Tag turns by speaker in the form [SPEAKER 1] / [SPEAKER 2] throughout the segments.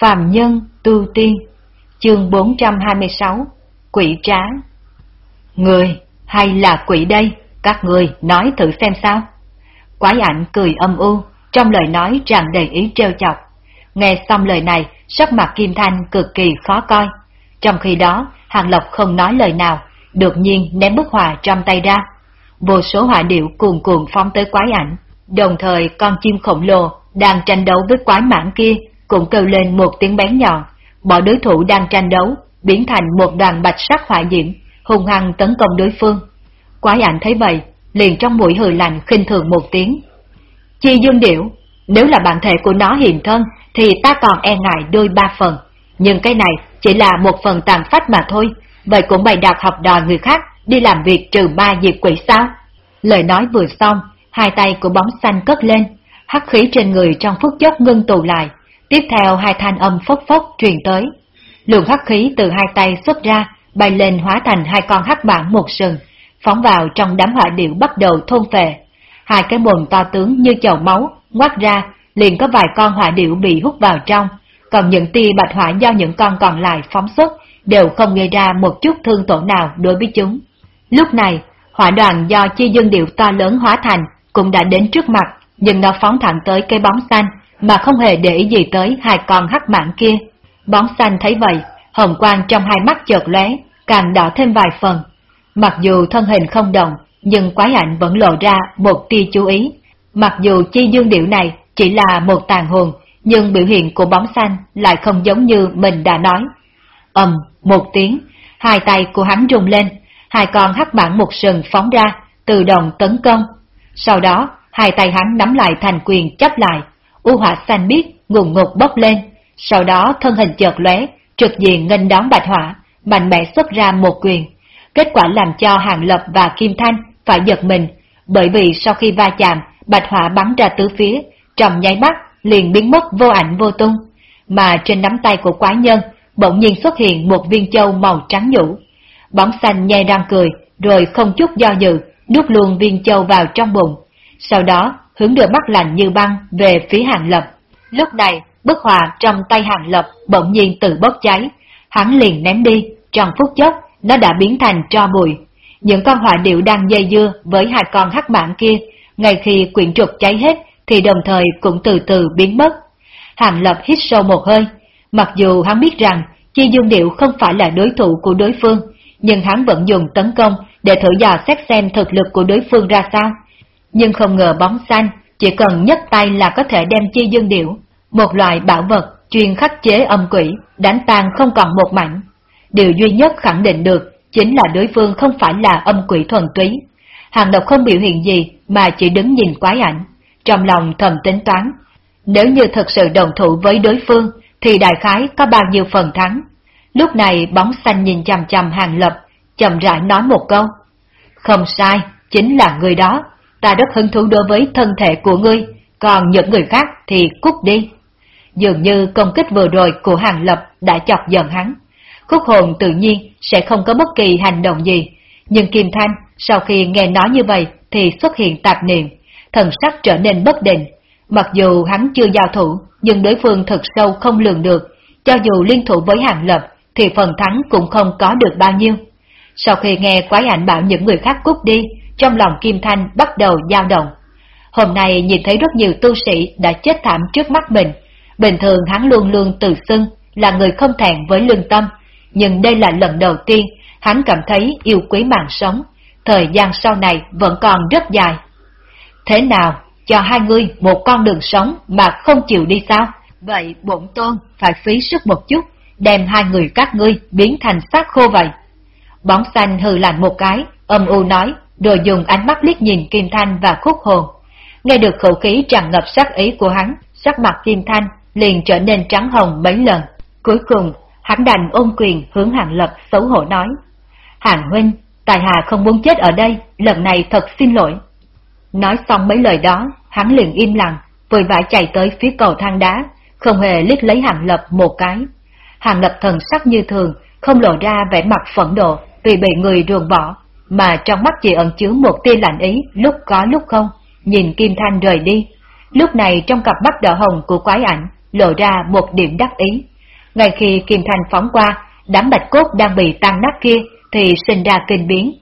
[SPEAKER 1] Phàm Nhân Tu Tiên Chương 426 Quỷ Trá Người hay là quỷ đây? Các người nói thử xem sao? Quái ảnh cười âm u, trong lời nói tràn đầy ý trêu chọc. Nghe xong lời này, sắc mặt Kim Thanh cực kỳ khó coi. Trong khi đó, Hàng Lộc không nói lời nào, đột nhiên ném bức họa trong tay ra. Vô số họa điệu cuồn cuộn phóng tới quái ảnh, đồng thời con chim khổng lồ đang tranh đấu với quái mãn kia cũng kêu lên một tiếng bén nhọn, bỏ đối thủ đang tranh đấu, biến thành một đoàn bạch sắc hỏa diễm, hung hăng tấn công đối phương. Quái ảnh thấy vậy, liền trong mũi hừ lạnh khinh thường một tiếng. Chi dương điểu, nếu là bản thể của nó hiện thân, thì ta còn e ngại đôi ba phần. Nhưng cái này chỉ là một phần tàn phách mà thôi, vậy cũng bày đặt học đòi người khác đi làm việc trừ ma diệt quỷ sao? Lời nói vừa xong, hai tay của bóng xanh cất lên, hắc khí trên người trong phút chốc ngưng tụ lại, tiếp theo hai thanh âm phốc phốc truyền tới. Lượng hắc khí từ hai tay xuất ra, bay lên hóa thành hai con hắc bản một sừng, phóng vào trong đám hỏa điệu bắt đầu thôn phệ. Hai cái mồm to tướng như chậu máu, ngoắt ra, liền có vài con hỏa điệu bị hút vào trong, còn những tia bạch hỏa do những con còn lại phóng xuất đều không gây ra một chút thương tổn nào đối với chúng. Lúc này, hỏa đoàn do chi dương điệu to lớn hóa thành cũng đã đến trước mặt, nhưng nó phóng thẳng tới cây bóng xanh mà không hề để ý gì tới hai con hắc mãng kia. Bóng xanh thấy vậy, hồng quang trong hai mắt chợt lóe, càng đỏ thêm vài phần. Mặc dù thân hình không động, nhưng quái ảnh vẫn lộ ra một tia chú ý. Mặc dù chi dương điệu này chỉ là một tàn hồn, nhưng biểu hiện của bóng xanh lại không giống như mình đã nói. ầm, một tiếng, hai tay của hắn rung lên, hai con hắc bản một sừng phóng ra, tự động tấn công. Sau đó, hai tay hắn nắm lại thành quyền chấp lại, u hỏa xanh biếc ngùng ngục bốc lên, sau đó thân hình chợt lóe, trực diện nghênh đón bạch hỏa, mạnh mẽ xuất ra một quyền. Kết quả làm cho Hàng Lập và Kim Thanh phải giật mình, bởi vì sau khi va chạm, bạch hỏa bắn ra tứ phía, trong nháy mắt liền biến mất vô ảnh vô tung, mà trên nắm tay của quái nhân bỗng nhiên xuất hiện một viên châu màu trắng nhũ. Bóng xanh nhai đang cười, rồi không chút do dự, nuốt luôn viên châu vào trong bụng. Sau đó, hướng đôi mắt lạnh như băng về phía Hàng Lập. Lúc này, bức họa trong tay Hàng Lập bỗng nhiên tự bốc cháy, hắn liền ném đi, trong phút chốc nó đã biến thành tro bụi. Những con hỏa điệu đang dây dưa với hai con hắc mãn kia, ngay khi quyển trục cháy hết thì đồng thời cũng từ từ biến mất. Hàng Lập hít sâu một hơi, mặc dù hắn biết rằng Chi Dương Điệu không phải là đối thủ của đối phương, nhưng hắn vẫn dùng tấn công để thử dò xét xem thực lực của đối phương ra sao. Nhưng không ngờ bóng xanh, chỉ cần nhấc tay là có thể đem Chi Dương Điệu, một loại bảo vật chuyên khắc chế âm quỷ, đánh tan không còn một mảnh. Điều duy nhất khẳng định được chính là đối phương không phải là âm quỷ thuần túy. Hàng độc không biểu hiện gì mà chỉ đứng nhìn quái ảnh, trong lòng thầm tính toán. Nếu như thật sự đồng thủ với đối phương, thì đại khái có bao nhiêu phần thắng. Lúc này bóng xanh nhìn chằm chằm hàng lập, chậm rãi nói một câu. Không sai, chính là người đó, ta rất hứng thú đối với thân thể của ngươi, còn những người khác thì cút đi. Dường như công kích vừa rồi của hàng lập đã chọc giận hắn. Khúc hồn tự nhiên sẽ không có bất kỳ hành động gì, nhưng Kim Thanh sau khi nghe nói như vậy thì xuất hiện tạp niệm, thần sắc trở nên bất định. Mặc dù hắn chưa giao thủ, nhưng đối phương thật sâu không lường được, cho dù liên thủ với hàng lập thì phần thắng cũng không có được bao nhiêu. Sau khi nghe quái ảnh bảo những người khác cút đi, trong lòng Kim Thanh bắt đầu dao động. Hôm nay nhìn thấy rất nhiều tu sĩ đã chết thảm trước mắt mình. Bình thường hắn luôn luôn tự xưng là người không thẹn với lương tâm, nhưng đây là lần đầu tiên hắn cảm thấy yêu quý mạng sống, thời gian sau này vẫn còn rất dài. Thế nào, cho hai ngươi một con đường sống mà không chịu đi sao? Vậy bổn tôn phải phí sức một chút, đem hai người các ngươi biến thành xác khô vậy. Bóng xanh hừ lạnh một cái, âm u nói, rồi dùng ánh mắt liếc nhìn Kim Thanh và khúc hồn. Nghe được khẩu khí tràn ngập sắc ý của hắn, sắc mặt Kim Thanh liền trở nên trắng hồng mấy lần. Cuối cùng, hắn đành ôm quyền hướng Hàng Lập xấu hổ nói. Hàng huynh, Tài Hà không muốn chết ở đây, lần này thật xin lỗi. Nói xong mấy lời đó, hắn liền im lặng, vội vã chạy tới phía cầu thang đá, không hề liếc lấy Hàng Lập một cái. Hàng Lập thần sắc như thường, không lộ ra vẻ mặt phẫn nộ vì bị người ruồng bỏ, mà trong mắt chỉ ẩn chứa một tia lạnh ý lúc có lúc không, nhìn Kim Thanh rời đi. Lúc này trong cặp mắt đỏ hồng của quái ảnh, lộ ra một điểm đắc ý. Ngay khi Kim Thanh phóng qua, đám bạch cốt đang bị tăng nát kia thì sinh ra kinh biến.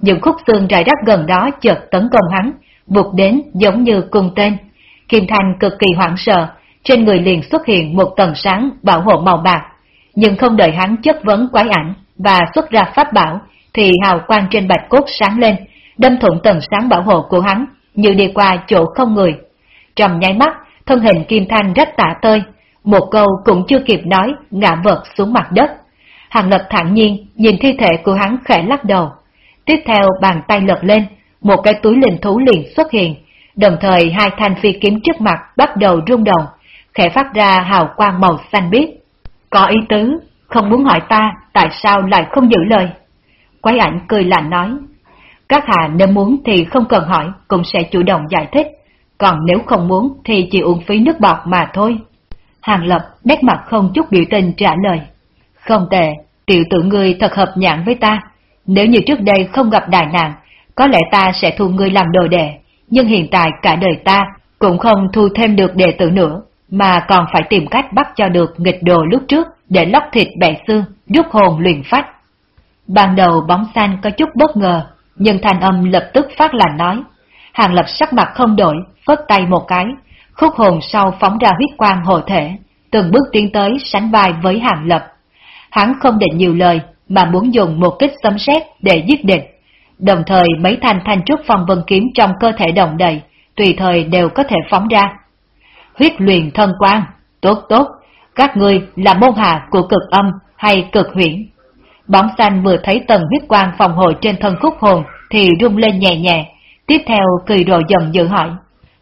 [SPEAKER 1] Những khúc xương rải rác gần đó chợt tấn công hắn, buộc đến giống như cung tên. Kim Thanh cực kỳ hoảng sợ, trên người liền xuất hiện một tầng sáng bảo hộ màu bạc. Nhưng không đợi hắn chất vấn quái ảnh và xuất ra pháp bảo, thì hào quang trên bạch cốt sáng lên, đâm thủng tầng sáng bảo hộ của hắn, như đi qua chỗ không người. Trong nháy mắt, thân hình Kim Thanh rách tả tơi, một câu cũng chưa kịp nói, ngã vật xuống mặt đất. Hàng Lập thẳng nhiên nhìn thi thể của hắn khẽ lắc đầu. Tiếp theo bàn tay lật lên, một cái túi linh thú liền xuất hiện, đồng thời hai thanh phi kiếm trước mặt bắt đầu rung động, khẽ phát ra hào quang màu xanh biếc. Có ý tứ, không muốn hỏi ta tại sao lại không giữ lời. Quái ảnh cười lạnh nói, các hạ nếu muốn thì không cần hỏi, cũng sẽ chủ động giải thích, còn nếu không muốn thì chỉ uống phí nước bọt mà thôi. Hàng Lập nét mặt không chút biểu tình trả lời. Không tệ, tiểu tử ngươi thật hợp nhãn với ta. Nếu như trước đây không gặp đại nạn, có lẽ ta sẽ thu ngươi làm đồ đệ, nhưng hiện tại cả đời ta cũng không thu thêm được đệ tử nữa, mà còn phải tìm cách bắt cho được nghịch đồ lúc trước để lóc thịt bẻ xương, rút hồn luyện phách. Ban đầu bóng xanh có chút bất ngờ, nhưng thanh âm lập tức phát là nói. Hàng lập sắc mặt không đổi, phất tay một cái, khúc hồn sau phóng ra huyết quang hộ thể, từng bước tiến tới sánh vai với hàng lập. Hắn không định nhiều lời, mà muốn dùng một kích sấm sét để giết địch. Đồng thời mấy thanh thanh trúc phong vân kiếm trong cơ thể đồng đầy, tùy thời đều có thể phóng ra. Huyết luyện thân quang, tốt tốt, các ngươi là môn hạ của cực âm hay cực huyễn. Bóng xanh vừa thấy tầng huyết quang phòng hộ trên thân khúc hồn thì rung lên nhẹ nhẹ, tiếp theo cười đồ dần dự hỏi.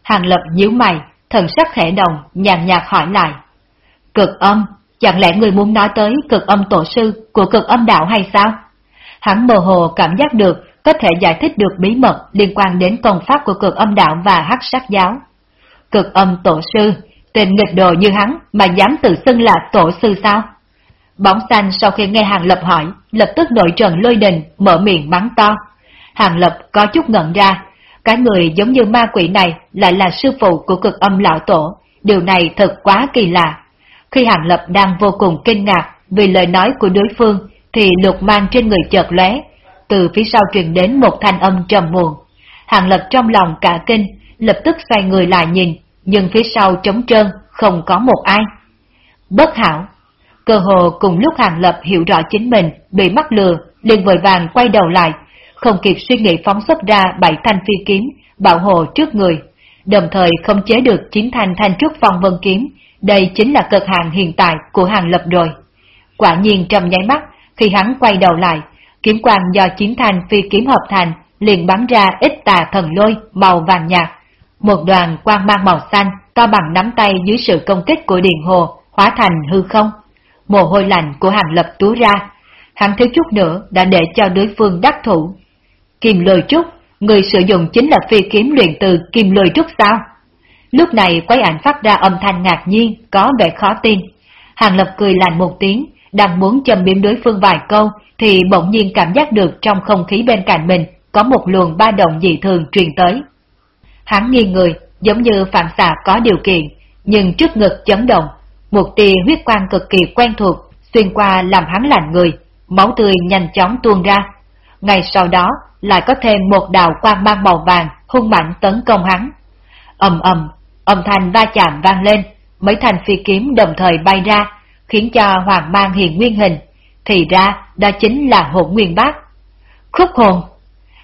[SPEAKER 1] Hàng lập nhíu mày, thần sắc khẽ đồng, nhàn nhạt hỏi lại. Cực âm, chẳng lẽ người muốn nói tới cực âm tổ sư của cực âm đạo hay sao? Hắn mơ hồ cảm giác được có thể giải thích được bí mật liên quan đến công pháp của cực âm đạo và hắc sắc giáo. Cực âm tổ sư, tên nghịch đồ như hắn mà dám tự xưng là tổ sư sao? Bóng xanh sau khi nghe Hàng Lập hỏi, lập tức nội trần lôi đình, mở miệng bắn to. Hàng Lập có chút ngẩn ra, cái người giống như ma quỷ này lại là sư phụ của cực âm lão tổ, điều này thật quá kỳ lạ. Khi Hàng Lập đang vô cùng kinh ngạc vì lời nói của đối phương, thì lục mang trên người chợt lóe, từ phía sau truyền đến một thanh âm trầm muộn. Hàng Lập trong lòng cả kinh, lập tức xoay người lại nhìn, nhưng phía sau trống trơn, không có một ai. Bất hảo! Cơ hồ cùng lúc Hàng Lập hiểu rõ chính mình bị mắc lừa, liền vội vàng quay đầu lại, không kịp suy nghĩ phóng xuất ra bảy thanh phi kiếm, bảo hộ trước người, đồng thời không chế được chín thanh thanh trúc phong vân kiếm, đây chính là cực hàng hiện tại của Hàng Lập rồi. Quả nhiên trong nháy mắt, khi hắn quay đầu lại, kiếm quang do chín thanh phi kiếm hợp thành liền bắn ra ít tà thần lôi màu vàng nhạt. Một đoàn quang mang màu xanh to bằng nắm tay dưới sự công kích của Điền Hồ hóa thành hư không. Mồ hôi lạnh của hàng lập túa ra, hắn thiếu chút nữa đã để cho đối phương đắc thủ. Kim lôi trúc, người sử dụng chính là phi kiếm luyện từ kim lôi trúc sao? Lúc này quái ảnh phát ra âm thanh ngạc nhiên, có vẻ khó tin. Hàng lập cười lạnh một tiếng, đang muốn châm biếm đối phương vài câu, thì bỗng nhiên cảm giác được trong không khí bên cạnh mình có một luồng ba động dị thường truyền tới. Hắn nghi người, giống như phản xạ có điều kiện, nhưng trước ngực chấn động, một tia huyết quang cực kỳ quen thuộc xuyên qua làm hắn lạnh người, máu tươi nhanh chóng tuôn ra. Ngay sau đó lại có thêm một đạo quang mang màu vàng hung mạnh tấn công hắn. ầm ầm, âm thanh va chạm vang lên, mấy thanh phi kiếm đồng thời bay ra, khiến cho hoàng mang hiện nguyên hình. Thì ra, đó chính là hồn nguyên bát. Khúc hồn!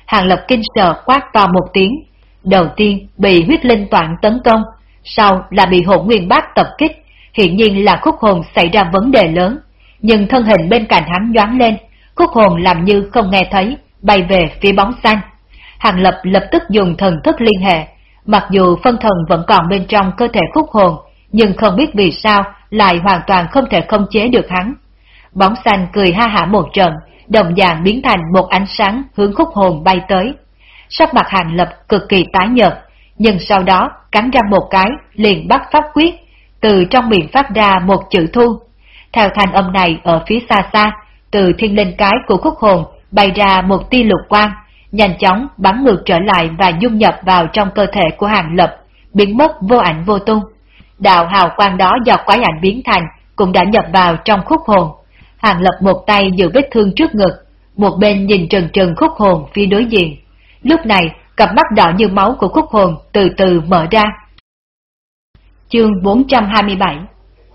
[SPEAKER 1] Hàng lập kinh sợ quát to một tiếng. Đầu tiên bị huyết linh toạn tấn công, sau là bị hồn nguyên bát tập kích. Hiện nhiên là khúc hồn xảy ra vấn đề lớn, nhưng thân hình bên cạnh hắn nhoáng lên, khúc hồn làm như không nghe thấy, bay về phía bóng xanh. Hàng lập lập tức dùng thần thức liên hệ, mặc dù phân thần vẫn còn bên trong cơ thể khúc hồn, nhưng không biết vì sao lại hoàn toàn không thể không chế được hắn. Bóng xanh cười ha hả một trận, đồng dạng biến thành một ánh sáng hướng khúc hồn bay tới. Sắc mặt hàng lập cực kỳ tái nhợt, nhưng sau đó cắn răng một cái, liền bắt pháp quyết, từ trong miệng phát ra một chữ thu. Theo thanh âm này ở phía xa xa, từ thiên linh cái của khúc hồn bay ra một tia lục quang, nhanh chóng bắn ngược trở lại và dung nhập vào trong cơ thể của hàng lập, biến mất vô ảnh vô tung. đạo hào quang đó do quái ảnh biến thành cũng đã nhập vào trong khúc hồn. Hàng lập một tay giữ vết thương trước ngực, một bên nhìn trần trần khúc hồn phía đối diện. Lúc này, cặp mắt đỏ như máu của khúc hồn từ từ mở ra. Chương 427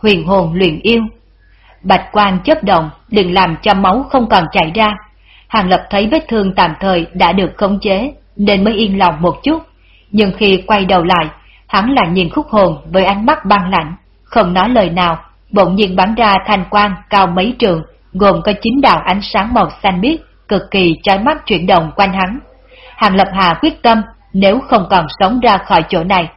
[SPEAKER 1] Huyền hồn luyện yêu Bạch quan chấp động, đừng làm cho máu không còn chảy ra. Hàng Lập thấy vết thương tạm thời đã được khống chế, nên mới yên lòng một chút. Nhưng khi quay đầu lại, hắn lại nhìn khúc hồn với ánh mắt băng lạnh, không nói lời nào, bỗng nhiên bắn ra thanh quang cao mấy trường, gồm có chín đạo ánh sáng màu xanh biếc, cực kỳ chói mắt chuyển động quanh hắn. Hàng Lập Hà quyết tâm, nếu không còn sống ra khỏi chỗ này,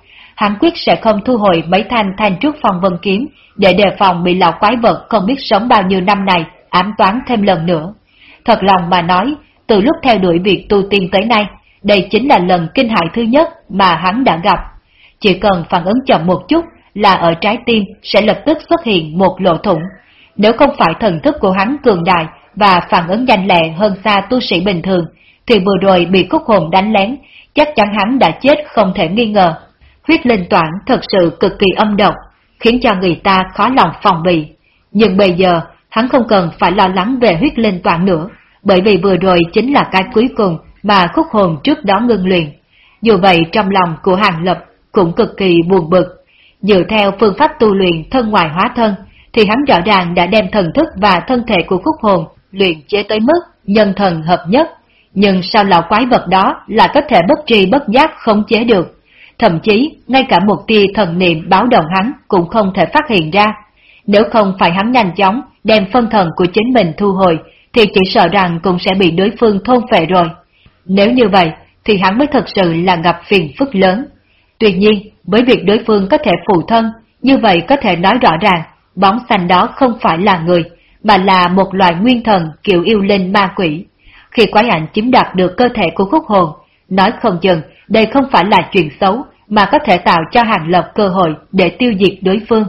[SPEAKER 1] hắn quyết sẽ không thu hồi mấy thanh thanh trúc phòng vân kiếm để đề phòng bị lão quái vật không biết sống bao nhiêu năm này ám toán thêm lần nữa. Thật lòng mà nói, từ lúc theo đuổi việc tu tiên tới nay, đây chính là lần kinh hại thứ nhất mà hắn đã gặp. Chỉ cần phản ứng chậm một chút là ở trái tim sẽ lập tức xuất hiện một lỗ thủng. Nếu không phải thần thức của hắn cường đại và phản ứng nhanh lẹ hơn xa tu sĩ bình thường, thì vừa rồi bị khúc hồn đánh lén, chắc chắn hắn đã chết không thể nghi ngờ. Huyết linh toản thật sự cực kỳ âm độc, khiến cho người ta khó lòng phòng bị. Nhưng bây giờ, hắn không cần phải lo lắng về huyết linh toản nữa, bởi vì vừa rồi chính là cái cuối cùng mà khúc hồn trước đó ngưng luyện. Dù vậy trong lòng của Hàng Lập cũng cực kỳ buồn bực. Dựa theo phương pháp tu luyện thân ngoài hóa thân, thì hắn rõ ràng đã đem thần thức và thân thể của khúc hồn luyện chế tới mức nhân thần hợp nhất. Nhưng sao lão quái vật đó lại có thể bất tri bất giác không chế được? Thậm chí, ngay cả một tia thần niệm báo động hắn cũng không thể phát hiện ra. Nếu không phải hắn nhanh chóng đem phân thần của chính mình thu hồi, thì chỉ sợ rằng cũng sẽ bị đối phương thôn phệ rồi. Nếu như vậy, thì hắn mới thật sự là gặp phiền phức lớn. Tuy nhiên, với việc đối phương có thể phụ thân, như vậy có thể nói rõ ràng, bóng xanh đó không phải là người, mà là một loài nguyên thần kiểu yêu linh ma quỷ. Khi quái ảnh chiếm đoạt được cơ thể của khúc hồn, nói không chừng đây không phải là chuyện xấu, mà có thể tạo cho Hàng Lập cơ hội để tiêu diệt đối phương.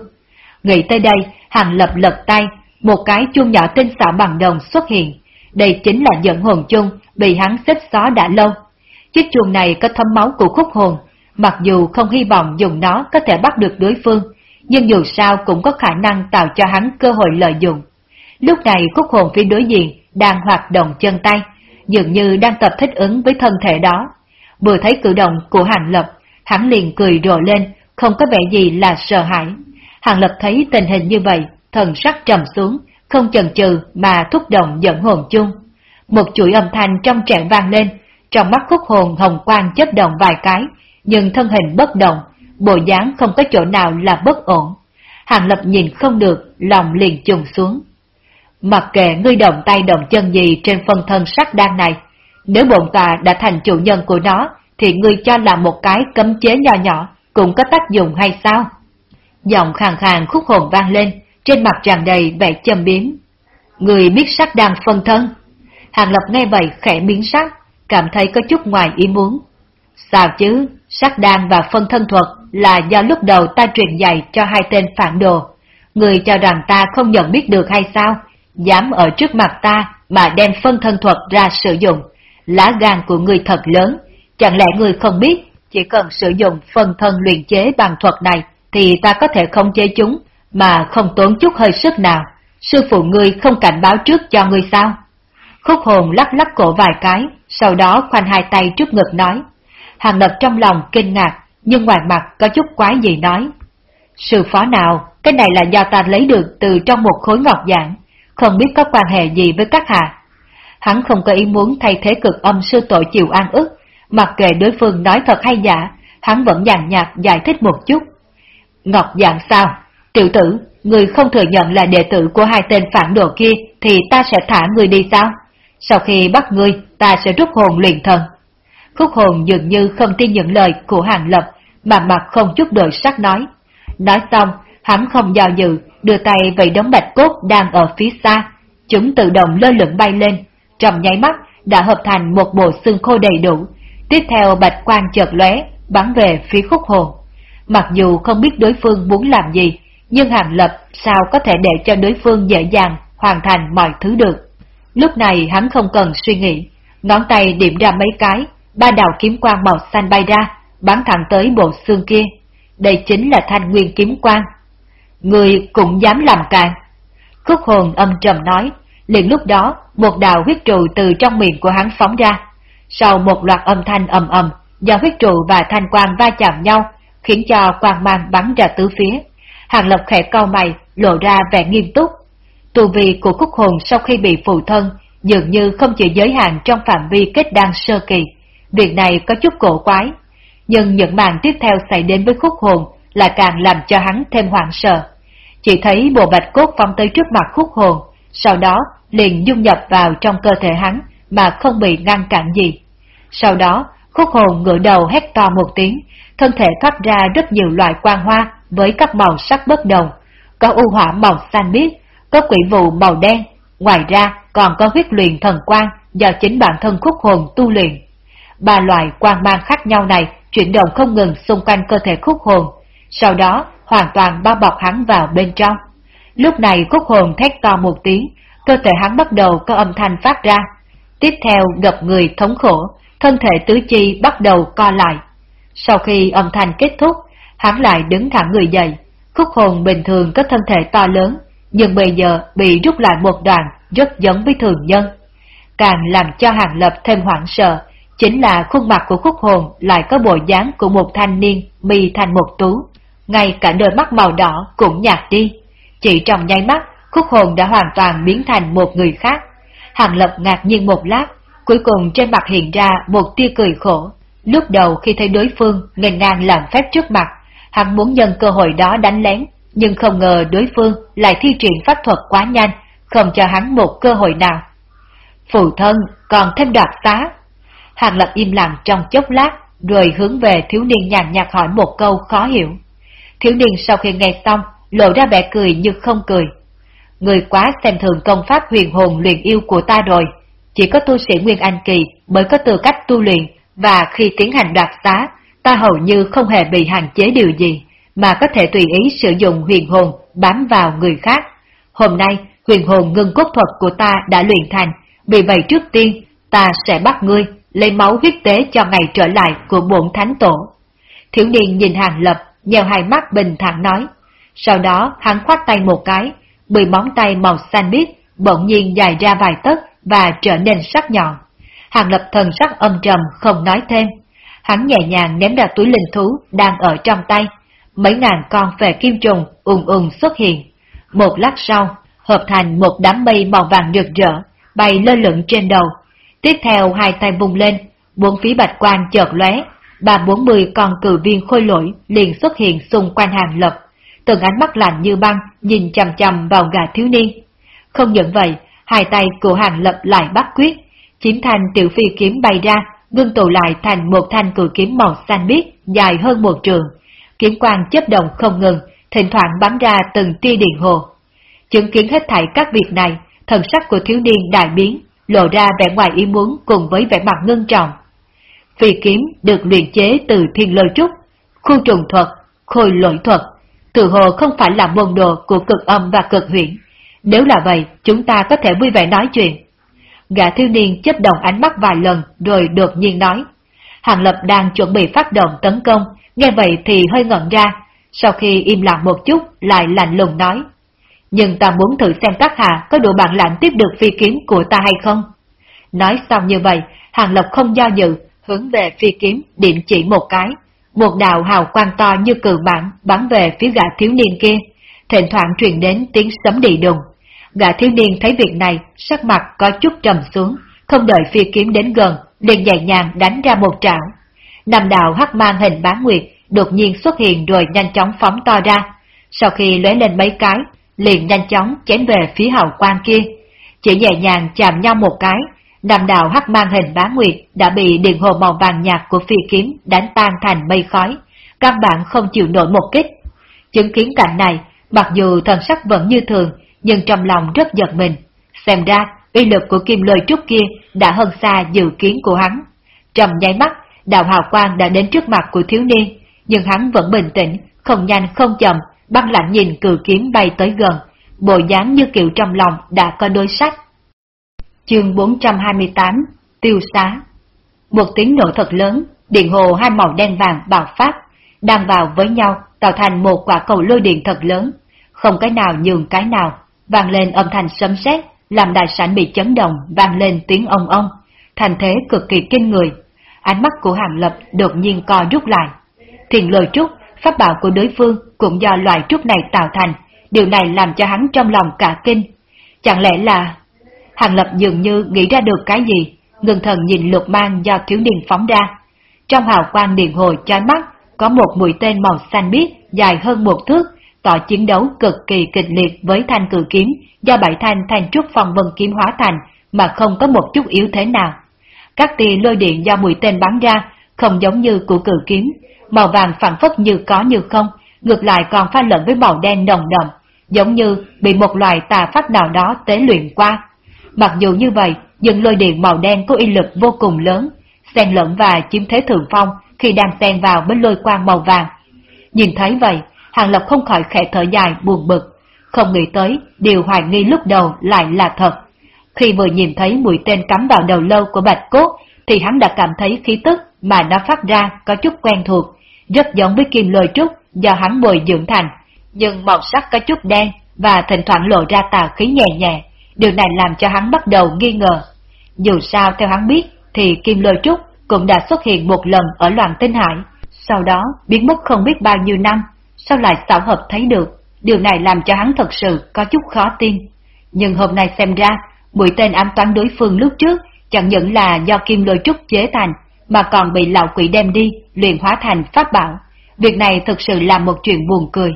[SPEAKER 1] Nghĩ tới đây, Hàng Lập lật tay, một cái chuông nhỏ tinh xảo bằng đồng xuất hiện. Đây chính là dẫn hồn chung bị hắn xếp xó đã lâu. Chiếc chuông này có thấm máu của khúc hồn, mặc dù không hy vọng dùng nó có thể bắt được đối phương, nhưng dù sao cũng có khả năng tạo cho hắn cơ hội lợi dụng. Lúc này khúc hồn phía đối diện đang hoạt động chân tay, dường như đang tập thích ứng với thân thể đó. Vừa thấy cử động của Hàng Lập, hắn liền cười rộ lên, không có vẻ gì là sợ hãi. Hàng Lập thấy tình hình như vậy, thần sắc trầm xuống, không chần chừ mà thúc động dẫn hồn chung. Một chuỗi âm thanh trong trẻn vang lên, trong mắt khúc hồn hồng quang chấp động vài cái, nhưng thân hình bất động, bộ dáng không có chỗ nào là bất ổn. Hàng Lập nhìn không được, lòng liền trùng xuống. Mặc kệ ngươi động tay động chân gì trên phần thân sắc đan này, nếu bọn ta đã thành chủ nhân của nó, thì ngươi cho là một cái cấm chế nhỏ nhỏ cũng có tác dụng hay sao? Giọng khàn khàn khúc hồn vang lên, trên mặt tràn đầy vẻ châm biếm. Người biết sắc đang phân thân. Hàng Lập nghe vậy khẽ biến sắc, cảm thấy có chút ngoài ý muốn. Sao chứ, sắc đan và phân thân thuật là do lúc đầu ta truyền dạy cho hai tên phản đồ. Người cho rằng ta không nhận biết được hay sao, dám ở trước mặt ta mà đem phân thân thuật ra sử dụng. Lá gan của người thật lớn, chẳng lẽ người không biết, chỉ cần sử dụng phần thân luyện chế bằng thuật này thì ta có thể không chế chúng mà không tốn chút hơi sức nào. Sư phụ ngươi không cảnh báo trước cho ngươi sao? Khúc hồn lắc lắc cổ vài cái, sau đó khoanh hai tay trước ngực nói. Hàng lập trong lòng kinh ngạc, nhưng ngoài mặt có chút quái gì nói. Sư phó nào, cái này là do ta lấy được từ trong một khối ngọc giảng, không biết có quan hệ gì với các hạ. Hắn không có ý muốn thay thế cực âm sư tội chịu an ức, mặc kệ đối phương nói thật hay giả, hắn vẫn nhàn nhạt giải thích một chút. Ngọc dạng sao? Tiểu tử, người không thừa nhận là đệ tử của hai tên phản đồ kia thì ta sẽ thả người đi sao? Sau khi bắt ngươi, ta sẽ rút hồn luyện thần. Khúc hồn dường như không tin những lời của Hàng Lập, mà mặt không chút đổi sắc nói. Nói xong, hắn không do dự, đưa tay vẫy đống bạch cốt đang ở phía xa. Chúng tự động lơ lửng bay lên, trong nháy mắt đã hợp thành một bộ xương khô đầy đủ. Tiếp theo bạch quang chợt lóe, bắn về phía khúc hồn. Mặc dù không biết đối phương muốn làm gì, nhưng Hàng Lập sao có thể để cho đối phương dễ dàng hoàn thành mọi thứ được. Lúc này hắn không cần suy nghĩ, ngón tay điểm ra mấy cái, ba đạo kiếm quang màu xanh bay ra, bắn thẳng tới bộ xương kia. đây chính là thanh nguyên kiếm quang. Người cũng dám làm càng. Khúc hồn âm trầm nói, liền lúc đó, một đạo huyết trụ từ trong miệng của hắn phóng ra. Sau một loạt âm thanh ầm ầm, do huyết trụ và thanh quang va chạm nhau, khiến cho quang mang bắn ra tứ phía. Hàng Lập khẽ cau mày, lộ ra vẻ nghiêm túc. Tù vị của khúc hồn sau khi bị phụ thân, dường như không chỉ giới hạn trong phạm vi kết đan sơ kỳ. Việc này có chút cổ quái. Nhưng những màn tiếp theo xảy đến với khúc hồn là càng làm cho hắn thêm hoảng sợ. Chỉ thấy bộ bạch cốt phong tới trước mặt khúc hồn, sau đó liền dung nhập vào trong cơ thể hắn mà không bị ngăn cản gì. Sau đó, khúc hồn ngửa đầu hét to một tiếng, thân thể thoát ra rất nhiều loại quang hoa với các màu sắc bất đồng, có u hỏa màu xanh biếc, có quỷ vụ màu đen, ngoài ra còn có huyết luyện thần quang do chính bản thân khúc hồn tu luyện. Ba loại quang mang khác nhau này chuyển động không ngừng xung quanh cơ thể khúc hồn, sau đó hoàn toàn bao bọc hắn vào bên trong. Lúc này khúc hồn thét to một tiếng, cơ thể hắn bắt đầu có âm thanh phát ra. Tiếp theo gặp người thống khổ, thân thể tứ chi bắt đầu co lại. Sau khi âm thanh kết thúc, hắn lại đứng thẳng người dậy. Khúc hồn bình thường có thân thể to lớn, nhưng bây giờ bị rút lại một đoạn rất giống với thường nhân. Càng làm cho Hàng Lập thêm hoảng sợ, chính là khuôn mặt của khúc hồn lại có bộ dáng của một thanh niên mi thành một tú. Ngay cả đôi mắt màu đỏ cũng nhạt đi. Chỉ trong nháy mắt, khúc hồn đã hoàn toàn biến thành một người khác. Hàng Lập ngạc nhiên một lát, cuối cùng trên mặt hiện ra một tia cười khổ. Lúc đầu khi thấy đối phương ngành ngang làm phép trước mặt, hắn muốn nhân cơ hội đó đánh lén, nhưng không ngờ đối phương lại thi triển pháp thuật quá nhanh, không cho hắn một cơ hội nào. Phụ thân còn thêm đoạt xá. Hàng Lập im lặng trong chốc lát, rồi hướng về thiếu niên nhàn nhạt hỏi một câu khó hiểu. Thiếu niên sau khi nghe xong, lộ ra vẻ cười như không cười. Người quá xem thường công pháp huyền hồn luyện yêu của ta rồi. Chỉ có tu sĩ Nguyên Anh Kỳ mới có tư cách tu luyện, và khi tiến hành đoạt xá, ta hầu như không hề bị hạn chế điều gì, mà có thể tùy ý sử dụng huyền hồn bám vào người khác. Hôm nay, huyền hồn ngưng cốt thuật của ta đã luyện thành, vì vậy trước tiên, ta sẽ bắt ngươi lấy máu huyết tế cho ngày trở lại của bổn thánh tổ. Thiếu niên nhìn hàng lập, nhèo hai mắt bình thản nói. Sau đó hắn khoát tay một cái, mười móng tay màu xanh biếc bỗng nhiên dài ra vài tấc và trở nên sắc nhọn. Hàng lập thần sắc âm trầm không nói thêm. Hắn nhẹ nhàng ném ra túi linh thú đang ở trong tay. Mấy ngàn con về kim trùng ùn ùn xuất hiện. Một lát sau, hợp thành một đám mây màu vàng rực rỡ, bay lơ lửng trên đầu. Tiếp theo hai tay vùng lên, bốn phía bạch quan chợt lóe, ba bốn mươi con cử viên khôi lỗi liền xuất hiện xung quanh hàng lập. Từng ánh mắt lạnh như băng nhìn chằm chằm vào gà thiếu niên. Không những vậy, hai tay của hàng lập lại bắt quyết, chiếm thành tiểu phi kiếm bay ra, ngưng tụ lại thành một thanh cử kiếm màu xanh biếc dài hơn một trường. Kiếm quang chấp động không ngừng, thỉnh thoảng bắn ra từng tia điện hồ. Chứng kiến hết thảy các việc này, thần sắc của thiếu niên đại biến, lộ ra vẻ ngoài ý muốn cùng với vẻ mặt ngưng trọng. Phi kiếm được luyện chế từ thiên lôi trúc, khu trùng thuật, khôi lỗi thuật, tự hồ không phải là môn đồ của cực âm và cực huyễn. Nếu là vậy, chúng ta có thể vui vẻ nói chuyện. Gã thiếu niên chấp động ánh mắt vài lần rồi đột nhiên nói. Hàng Lập đang chuẩn bị phát động tấn công, nghe vậy thì hơi ngẩn ra, sau khi im lặng một chút lại lạnh lùng nói. Nhưng ta muốn thử xem các hạ có đủ bản lãnh tiếp được phi kiếm của ta hay không. Nói xong như vậy, Hàng Lập không do dự, hướng về phi kiếm điểm chỉ một cái. Một đạo hào quang to như cự bản bắn về phía gã thiếu niên kia, thỉnh thoảng truyền đến tiếng sấm đi đùng. Gã thiếu niên thấy việc này, sắc mặt có chút trầm xuống, không đợi phi kiếm đến gần, liền nhẹ nhàng đánh ra một trảo. Năm đạo hắc mang hình bán nguyệt đột nhiên xuất hiện rồi nhanh chóng phóng to ra. Sau khi lóe lên mấy cái, liền nhanh chóng chém về phía hào quang kia. Chỉ nhẹ nhàng chạm nhau một cái, Nam đạo hắc mang hình bá nguyệt đã bị điện hồ màu vàng nhạt của phi kiếm đánh tan thành mây khói, căn bản không chịu nổi một kích. Chứng kiến cảnh này, mặc dù thần sắc vẫn như thường, nhưng trong lòng rất giật mình. Xem ra, uy lực của kim lời trúc kia đã hơn xa dự kiến của hắn. Trong nháy mắt, đạo hào quang đã đến trước mặt của thiếu niên, nhưng hắn vẫn bình tĩnh, không nhanh không chậm, băng lạnh nhìn cử kiếm bay tới gần, bộ dáng như kiểu trong lòng đã có đôi sách. Chương 428 Tiêu xá Một tiếng nổ thật lớn, điện hồ hai màu đen vàng bạo phát, đang vào với nhau tạo thành một quả cầu lôi điện thật lớn, không cái nào nhường cái nào, vang lên âm thanh sấm sét, làm đại sảnh bị chấn động, vang lên tiếng ông ông, thành thế cực kỳ kinh người. Ánh mắt của Hàng Lập đột nhiên co rút lại. Thiền lôi trúc, pháp bảo của đối phương cũng do loại trúc này tạo thành, điều này làm cho hắn trong lòng cả kinh. Chẳng lẽ là... Hàng Lập dường như nghĩ ra được cái gì, ngừng thần nhìn lục mang do thiếu niên phóng ra. Trong hào quang điện hồi chói mắt, có một mũi tên màu xanh biếc dài hơn một thước, tỏ chiến đấu cực kỳ kịch liệt với thanh cử kiếm do bảy thanh thanh trúc phong vân kiếm hóa thành mà không có một chút yếu thế nào. Các tia lôi điện do mũi tên bắn ra không giống như của cử kiếm, màu vàng phản phất như có như không, ngược lại còn pha lẫn với màu đen nồng đậm, giống như bị một loài tà pháp nào đó tế luyện qua. Mặc dù như vậy, những lôi điện màu đen có uy lực vô cùng lớn, xen lẫn và chiếm thế thượng phong khi đang xen vào với lôi quang màu vàng. Nhìn thấy vậy, Hàng Lập không khỏi khẽ thở dài buồn bực, không nghĩ tới điều hoài nghi lúc đầu lại là thật. Khi vừa nhìn thấy mũi tên cắm vào đầu lâu của Bạch Cốt, thì hắn đã cảm thấy khí tức mà nó phát ra có chút quen thuộc, rất giống với kim lôi trúc do hắn bồi dưỡng thành, nhưng màu sắc có chút đen và thỉnh thoảng lộ ra tà khí nhẹ nhẹ, điều này làm cho hắn bắt đầu nghi ngờ. Dù sao theo hắn biết thì kim lôi trúc cũng đã xuất hiện một lần ở loạn tinh hải, sau đó biến mất không biết bao nhiêu năm, sao lại xảo hợp thấy được, điều này làm cho hắn thật sự có chút khó tin. Nhưng hôm nay xem ra, mũi tên ám toán đối phương lúc trước chẳng những là do kim lôi trúc chế thành, mà còn bị lão quỷ đem đi, luyện hóa thành pháp bảo. Việc này thực sự là một chuyện buồn cười.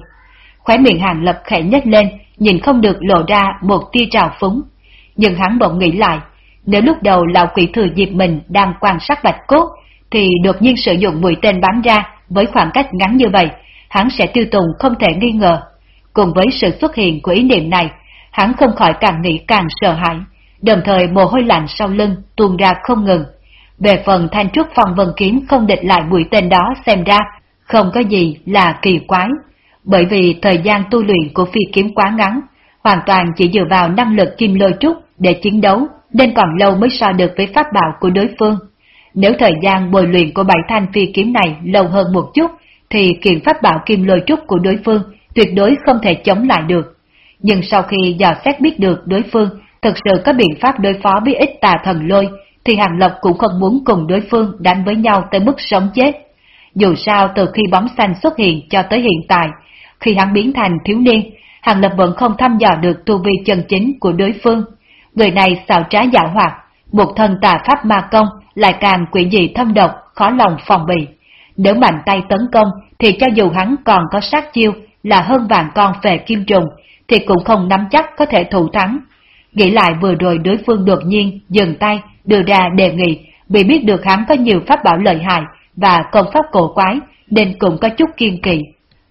[SPEAKER 1] Khóe miệng hàng lập khẽ nhếch lên, nhìn không được lộ ra một tia trào phúng. Nhưng hắn bỗng nghĩ lại, nếu lúc đầu lão quỷ thừa dịp mình đang quan sát bạch cốt, thì đột nhiên sử dụng mũi tên bắn ra với khoảng cách ngắn như vậy, hắn sẽ tiêu tùng không thể nghi ngờ. Cùng với sự xuất hiện của ý niệm này, hắn không khỏi càng nghĩ càng sợ hãi, đồng thời mồ hôi lạnh sau lưng tuôn ra không ngừng. Về phần thanh trúc phòng vân kiếm không địch lại mũi tên đó xem ra, không có gì là kỳ quái, bởi vì thời gian tu luyện của phi kiếm quá ngắn, hoàn toàn chỉ dựa vào năng lực kim lôi trúc để chiến đấu, nên còn lâu mới so được với pháp bảo của đối phương. Nếu thời gian bồi luyện của bảy thanh phi kiếm này lâu hơn một chút, thì kiện pháp bảo kim lôi trúc của đối phương tuyệt đối không thể chống lại được. Nhưng sau khi dò xét biết được đối phương thực sự có biện pháp đối phó với ít tà thần lôi, thì Hàng lộc cũng không muốn cùng đối phương đánh với nhau tới mức sống chết. Dù sao từ khi bóng xanh xuất hiện cho tới hiện tại, khi hắn biến thành thiếu niên, Hàng Lập vẫn không thăm dò được tu vi chân chính của đối phương. Người này xào trá giả hoạt, một thân tà pháp ma công lại càng quỷ dị thâm độc, khó lòng phòng bị. Nếu mạnh tay tấn công thì cho dù hắn còn có sát chiêu là hơn vàng con về kim trùng, thì cũng không nắm chắc có thể thủ thắng. Nghĩ lại vừa rồi đối phương đột nhiên dừng tay đưa ra đề nghị vì biết được hắn có nhiều pháp bảo lợi hại và công pháp cổ quái nên cũng có chút kiên kỳ.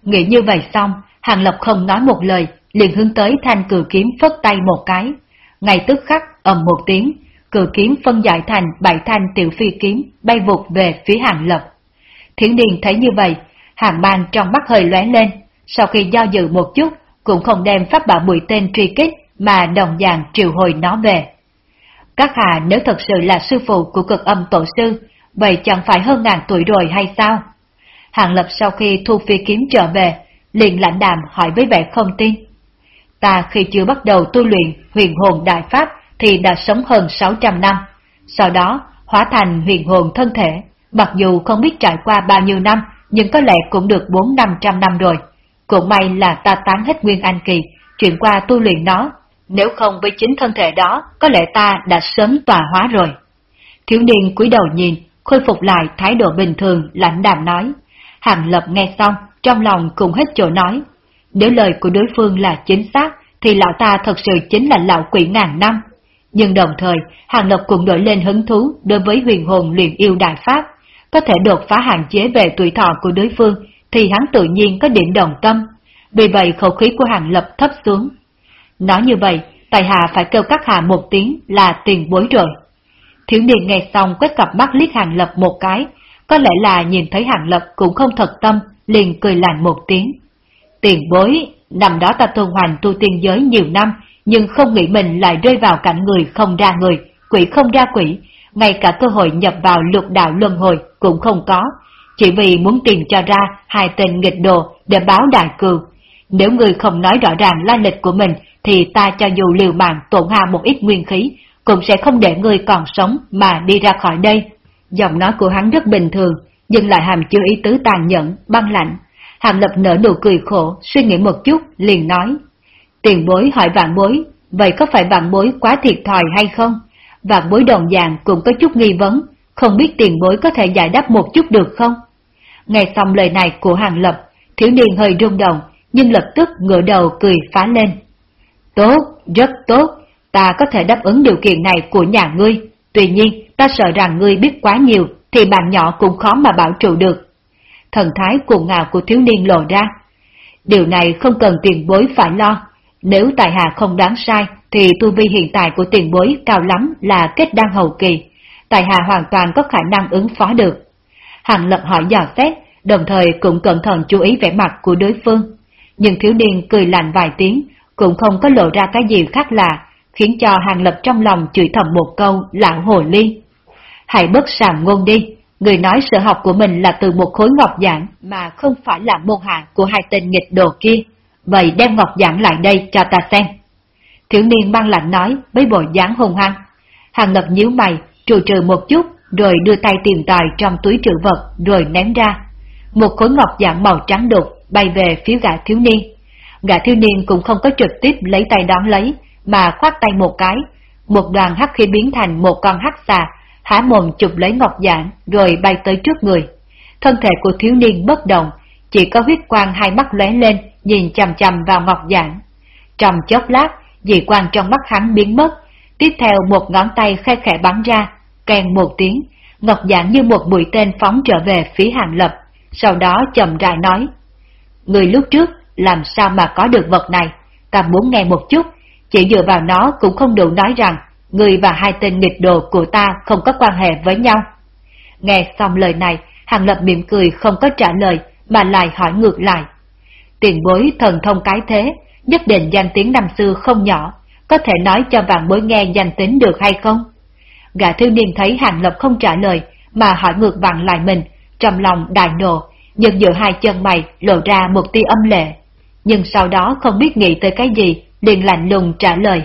[SPEAKER 1] Nghĩ như vậy xong, Hàng Lập không nói một lời, liền hướng tới thanh cử kiếm phất tay một cái. Ngay tức khắc, ầm một tiếng, cử kiếm phân giải thành bảy thanh tiểu phi kiếm bay vụt về phía Hàng Lập. Thiển Điền thấy như vậy, hàng mang trong mắt hơi lóe lên, sau khi do dự một chút, cũng không đem pháp bảo bụi tên truy kích mà đồng dạng triệu hồi nó về. Các hạ nếu thật sự là sư phụ của cực âm tổ sư, vậy chẳng phải hơn ngàn tuổi rồi hay sao? Hàng Lập sau khi thu phi kiếm trở về, liền lãnh đàm hỏi với vẻ không tin. Ta khi chưa bắt đầu tu luyện huyền hồn đại pháp thì đã sống hơn 600 năm, sau đó hóa thành huyền hồn thân thể, mặc dù không biết trải qua bao nhiêu năm, nhưng có lẽ cũng được 4-500 năm rồi. Cũng may là ta tán hết nguyên anh kỳ, chuyển qua tu luyện nó, nếu không với chính thân thể đó, có lẽ ta đã sớm tòa hóa rồi. Thiếu niên cúi đầu nhìn, khôi phục lại thái độ bình thường, lãnh đạm nói. Hàng Lập nghe xong, trong lòng cũng hết chỗ nói. Nếu lời của đối phương là chính xác, thì lão ta thật sự chính là lão quỷ ngàn năm. Nhưng đồng thời, Hàng Lập cũng đổi lên hứng thú đối với huyền hồn luyện yêu đại pháp. Có thể đột phá hạn chế về tuổi thọ của đối phương, thì hắn tự nhiên có điểm đồng tâm. Vì vậy khẩu khí của Hàng Lập thấp xuống. Nói như vậy, Tài Hạ phải kêu các hạ một tiếng là tiền bối rồi. Thiếu niên nghe xong quét cặp mắt liếc Hàng Lập một cái, có lẽ là nhìn thấy Hàng Lập cũng không thật tâm, liền cười lạnh một tiếng. Tiền bối, năm đó ta tuần hoàn tu tiên giới nhiều năm, nhưng không nghĩ mình lại rơi vào cảnh người không ra người, quỷ không ra quỷ, ngay cả cơ hội nhập vào lục đạo luân hồi cũng không có, chỉ vì muốn tìm cho ra hai tên nghịch đồ để báo đại cừu. Nếu người không nói rõ ràng lai lịch của mình, thì ta cho dù liều mạng tổn hao một ít nguyên khí, cũng sẽ không để người còn sống mà đi ra khỏi đây. Giọng nói của hắn rất bình thường, nhưng lại hàm chứa ý tứ tàn nhẫn, băng lạnh. Hàng Lập nở nụ cười khổ, suy nghĩ một chút, liền nói. Tiền bối hỏi vạn bối, vậy có phải vạn bối quá thiệt thòi hay không? Vạn bối đồng dạng cũng có chút nghi vấn, không biết tiền bối có thể giải đáp một chút được không? Nghe xong lời này của Hàng Lập, thiếu niên hơi rung động, nhưng lập tức ngửa đầu cười phá lên. Tốt, rất tốt, ta có thể đáp ứng điều kiện này của nhà ngươi, tuy nhiên ta sợ rằng ngươi biết quá nhiều thì bạn nhỏ cũng khó mà bảo trụ được. Thần thái cuồng ngạo của thiếu niên lộ ra. Điều này không cần tiền bối phải lo, nếu tài hạ không đoán sai thì tu vi hiện tại của tiền bối cao lắm là kết đăng hậu kỳ, tài hạ hoàn toàn có khả năng ứng phó được. Hàng lập hỏi dò xét, đồng thời cũng cẩn thận chú ý vẻ mặt của đối phương. Nhưng thiếu niên cười lạnh vài tiếng, cũng không có lộ ra cái gì khác lạ, khiến cho Hàng Lập trong lòng chửi thầm một câu lão hồ ly. Hãy bất sàm ngôn đi, người nói sở học của mình là từ một khối ngọc giảng mà không phải là môn hạ của hai tên nghịch đồ kia. Vậy đem ngọc giảng lại đây cho ta xem. Thiếu niên băng lạnh nói với bộ dáng hùng hăng. Hàng Lập nhíu mày, trù trừ một chút, rồi đưa tay tìm tòi trong túi trữ vật, rồi ném ra. Một khối ngọc dạng màu trắng đục bay về phía gã thiếu niên. Gã thiếu niên cũng không có trực tiếp lấy tay đón lấy, mà khoát tay một cái. Một đoàn hắc khí biến thành một con hắc xà, há mồm chụp lấy ngọc giản rồi bay tới trước người. Thân thể của thiếu niên bất động, chỉ có huyết quang hai mắt lóe lên, nhìn chằm chằm vào ngọc giản Trong chốc lát, dị quang trong mắt hắn biến mất, tiếp theo một ngón tay khe khẽ bắn ra, kèn một tiếng, ngọc giản như một mũi tên phóng trở về phía hàng lập, sau đó chậm rãi nói. Người lúc trước làm sao mà có được vật này, ta muốn nghe một chút, chỉ dựa vào nó cũng không đủ nói rằng người và hai tên nghịch đồ của ta không có quan hệ với nhau. Nghe xong lời này, Hàng Lập mỉm cười không có trả lời, mà lại hỏi ngược lại. Tiền bối thần thông cái thế, nhất định danh tiếng năm xưa không nhỏ, có thể nói cho vạn bối nghe danh tính được hay không? Gã thiếu niên thấy Hàng Lập không trả lời, mà hỏi ngược vặn lại mình, trong lòng đại nộ, nhưng giữa hai chân mày lộ ra một tia âm lệ. Nhưng sau đó không biết nghĩ tới cái gì, liền lạnh lùng trả lời.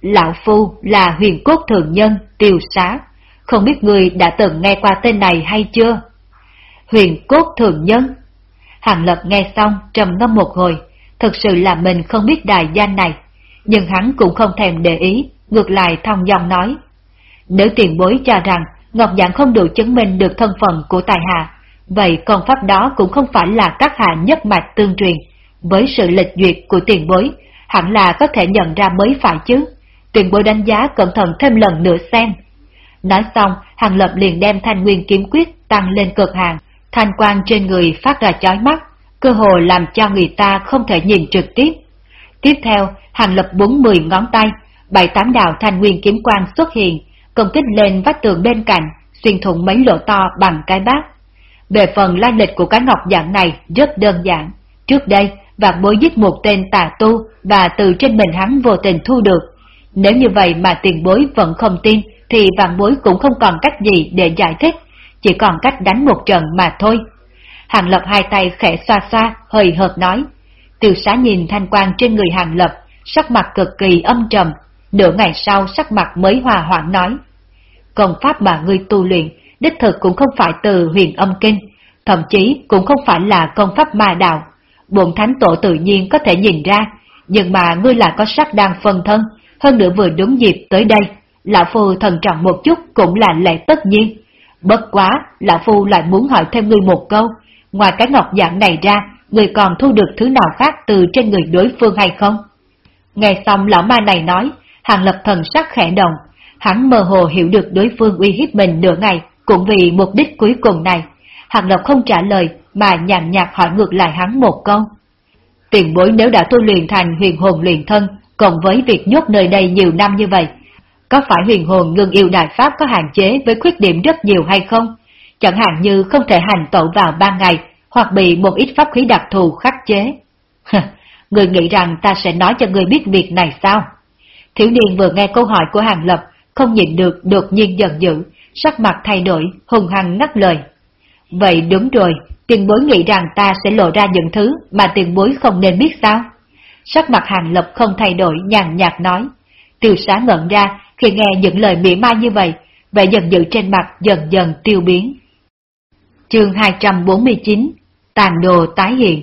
[SPEAKER 1] Lão Phu là huyền cốt thường nhân, tiêu xá, không biết người đã từng nghe qua tên này hay chưa? Huyền cốt thường nhân Hàng Lập nghe xong trầm ngâm một hồi, thật sự là mình không biết đài danh này, nhưng hắn cũng không thèm để ý, ngược lại thong dong nói. Nếu tiền bối cho rằng Ngọc Dạng không đủ chứng minh được thân phận của tài hạ, vậy công pháp đó cũng không phải là các hạ nhất mạch tương truyền. Với sự lịch duyệt của tiền bối, hẳn là có thể nhận ra mới phải chứ. Tiền bối đánh giá cẩn thận thêm lần nữa xem. Nói xong, Hàng Lập liền đem thanh nguyên kiếm quyết tăng lên cực hàng, thanh quang trên người phát ra chói mắt, cơ hồ làm cho người ta không thể nhìn trực tiếp. Tiếp theo, Hàng Lập bốn mười ngón tay, bảy tám đạo thanh nguyên kiếm quang xuất hiện, công kích lên vách tường bên cạnh, xuyên thủng mấy lỗ to bằng cái bát. Về phần lai lịch của cái ngọc dạng này rất đơn giản. Trước đây, vạn bối giết một tên tà tu và từ trên mình hắn vô tình thu được. Nếu như vậy mà tiền bối vẫn không tin, thì vạn bối cũng không còn cách gì để giải thích, chỉ còn cách đánh một trận mà thôi. Hàng Lập hai tay khẽ xoa xoa, hơi hợt nói. Tiêu xá nhìn thanh quang trên người Hàng Lập, sắc mặt cực kỳ âm trầm, nửa ngày sau sắc mặt mới hòa hoãn nói. Công pháp mà ngươi tu luyện, đích thực cũng không phải từ huyền âm kinh, thậm chí cũng không phải là công pháp ma đạo. Bộn thánh tổ tự nhiên có thể nhìn ra, nhưng mà ngươi là có sắc đang phân thân, hơn nữa vừa đúng dịp tới đây, Lão Phu thần trọng một chút cũng là lẽ tất nhiên. Bất quá, Lão Phu lại muốn hỏi thêm ngươi một câu, ngoài cái ngọc dạng này ra, ngươi còn thu được thứ nào khác từ trên người đối phương hay không? Nghe xong lão ma này nói, Hàng Lập thần sắc khẽ động, hắn mơ hồ hiểu được đối phương uy hiếp mình nửa ngày, cũng vì mục đích cuối cùng này. Hàng Lập không trả lời, mà nhàn nhạt hỏi ngược lại hắn một câu. Tiền bối nếu đã tu luyện thành huyền hồn luyện thân, cộng với việc nhốt nơi đây nhiều năm như vậy, có phải huyền hồn ngưng yêu đại pháp có hạn chế với khuyết điểm rất nhiều hay không? Chẳng hạn như không thể hành tẩu vào ban ngày, hoặc bị một ít pháp khí đặc thù khắc chế. người nghĩ rằng ta sẽ nói cho người biết việc này sao? Thiếu niên vừa nghe câu hỏi của Hàng Lập, không nhịn được đột nhiên giận dữ, sắc mặt thay đổi, hùng hăng ngắt lời. Vậy đúng rồi, tiền bối nghĩ rằng ta sẽ lộ ra những thứ mà tiền bối không nên biết sao? Sắc mặt hàng lập không thay đổi nhàn nhạt nói. Tiêu xá ngẩn ra khi nghe những lời mỉa mai như vậy, vẻ dần dữ trên mặt dần dần tiêu biến. Chương 249 Tàn đồ tái hiện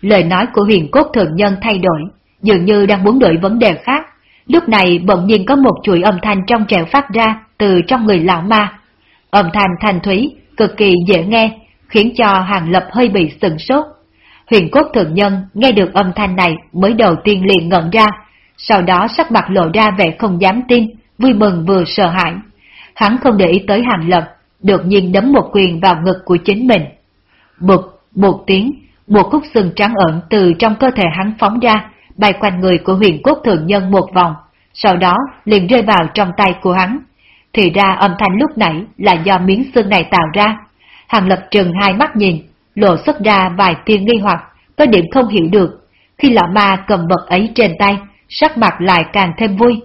[SPEAKER 1] Lời nói của huyền cốt thượng nhân thay đổi, dường như đang muốn đổi vấn đề khác. Lúc này bỗng nhiên có một chuỗi âm thanh trong trẻo phát ra từ trong người lão ma. Âm thanh thanh thúy, cực kỳ dễ nghe, khiến cho Hàng Lập hơi bị sừng sốt. Huyền cốt thượng nhân nghe được âm thanh này mới đầu tiên liền ngẩn ra, sau đó sắc mặt lộ ra vẻ không dám tin, vui mừng vừa sợ hãi. Hắn không để ý tới Hàng Lập, đột nhiên đấm một quyền vào ngực của chính mình. Bụt, một tiếng, một khúc xương trắng ẩn từ trong cơ thể hắn phóng ra, bay quanh người của huyền cốt thượng nhân một vòng, sau đó liền rơi vào trong tay của hắn. Thì ra âm thanh lúc nãy là do miếng xương này tạo ra. Hàng lập trừng hai mắt nhìn, lộ xuất ra vài tia nghi hoặc, có điểm không hiểu được. Khi lão ma cầm vật ấy trên tay, sắc mặt lại càng thêm vui.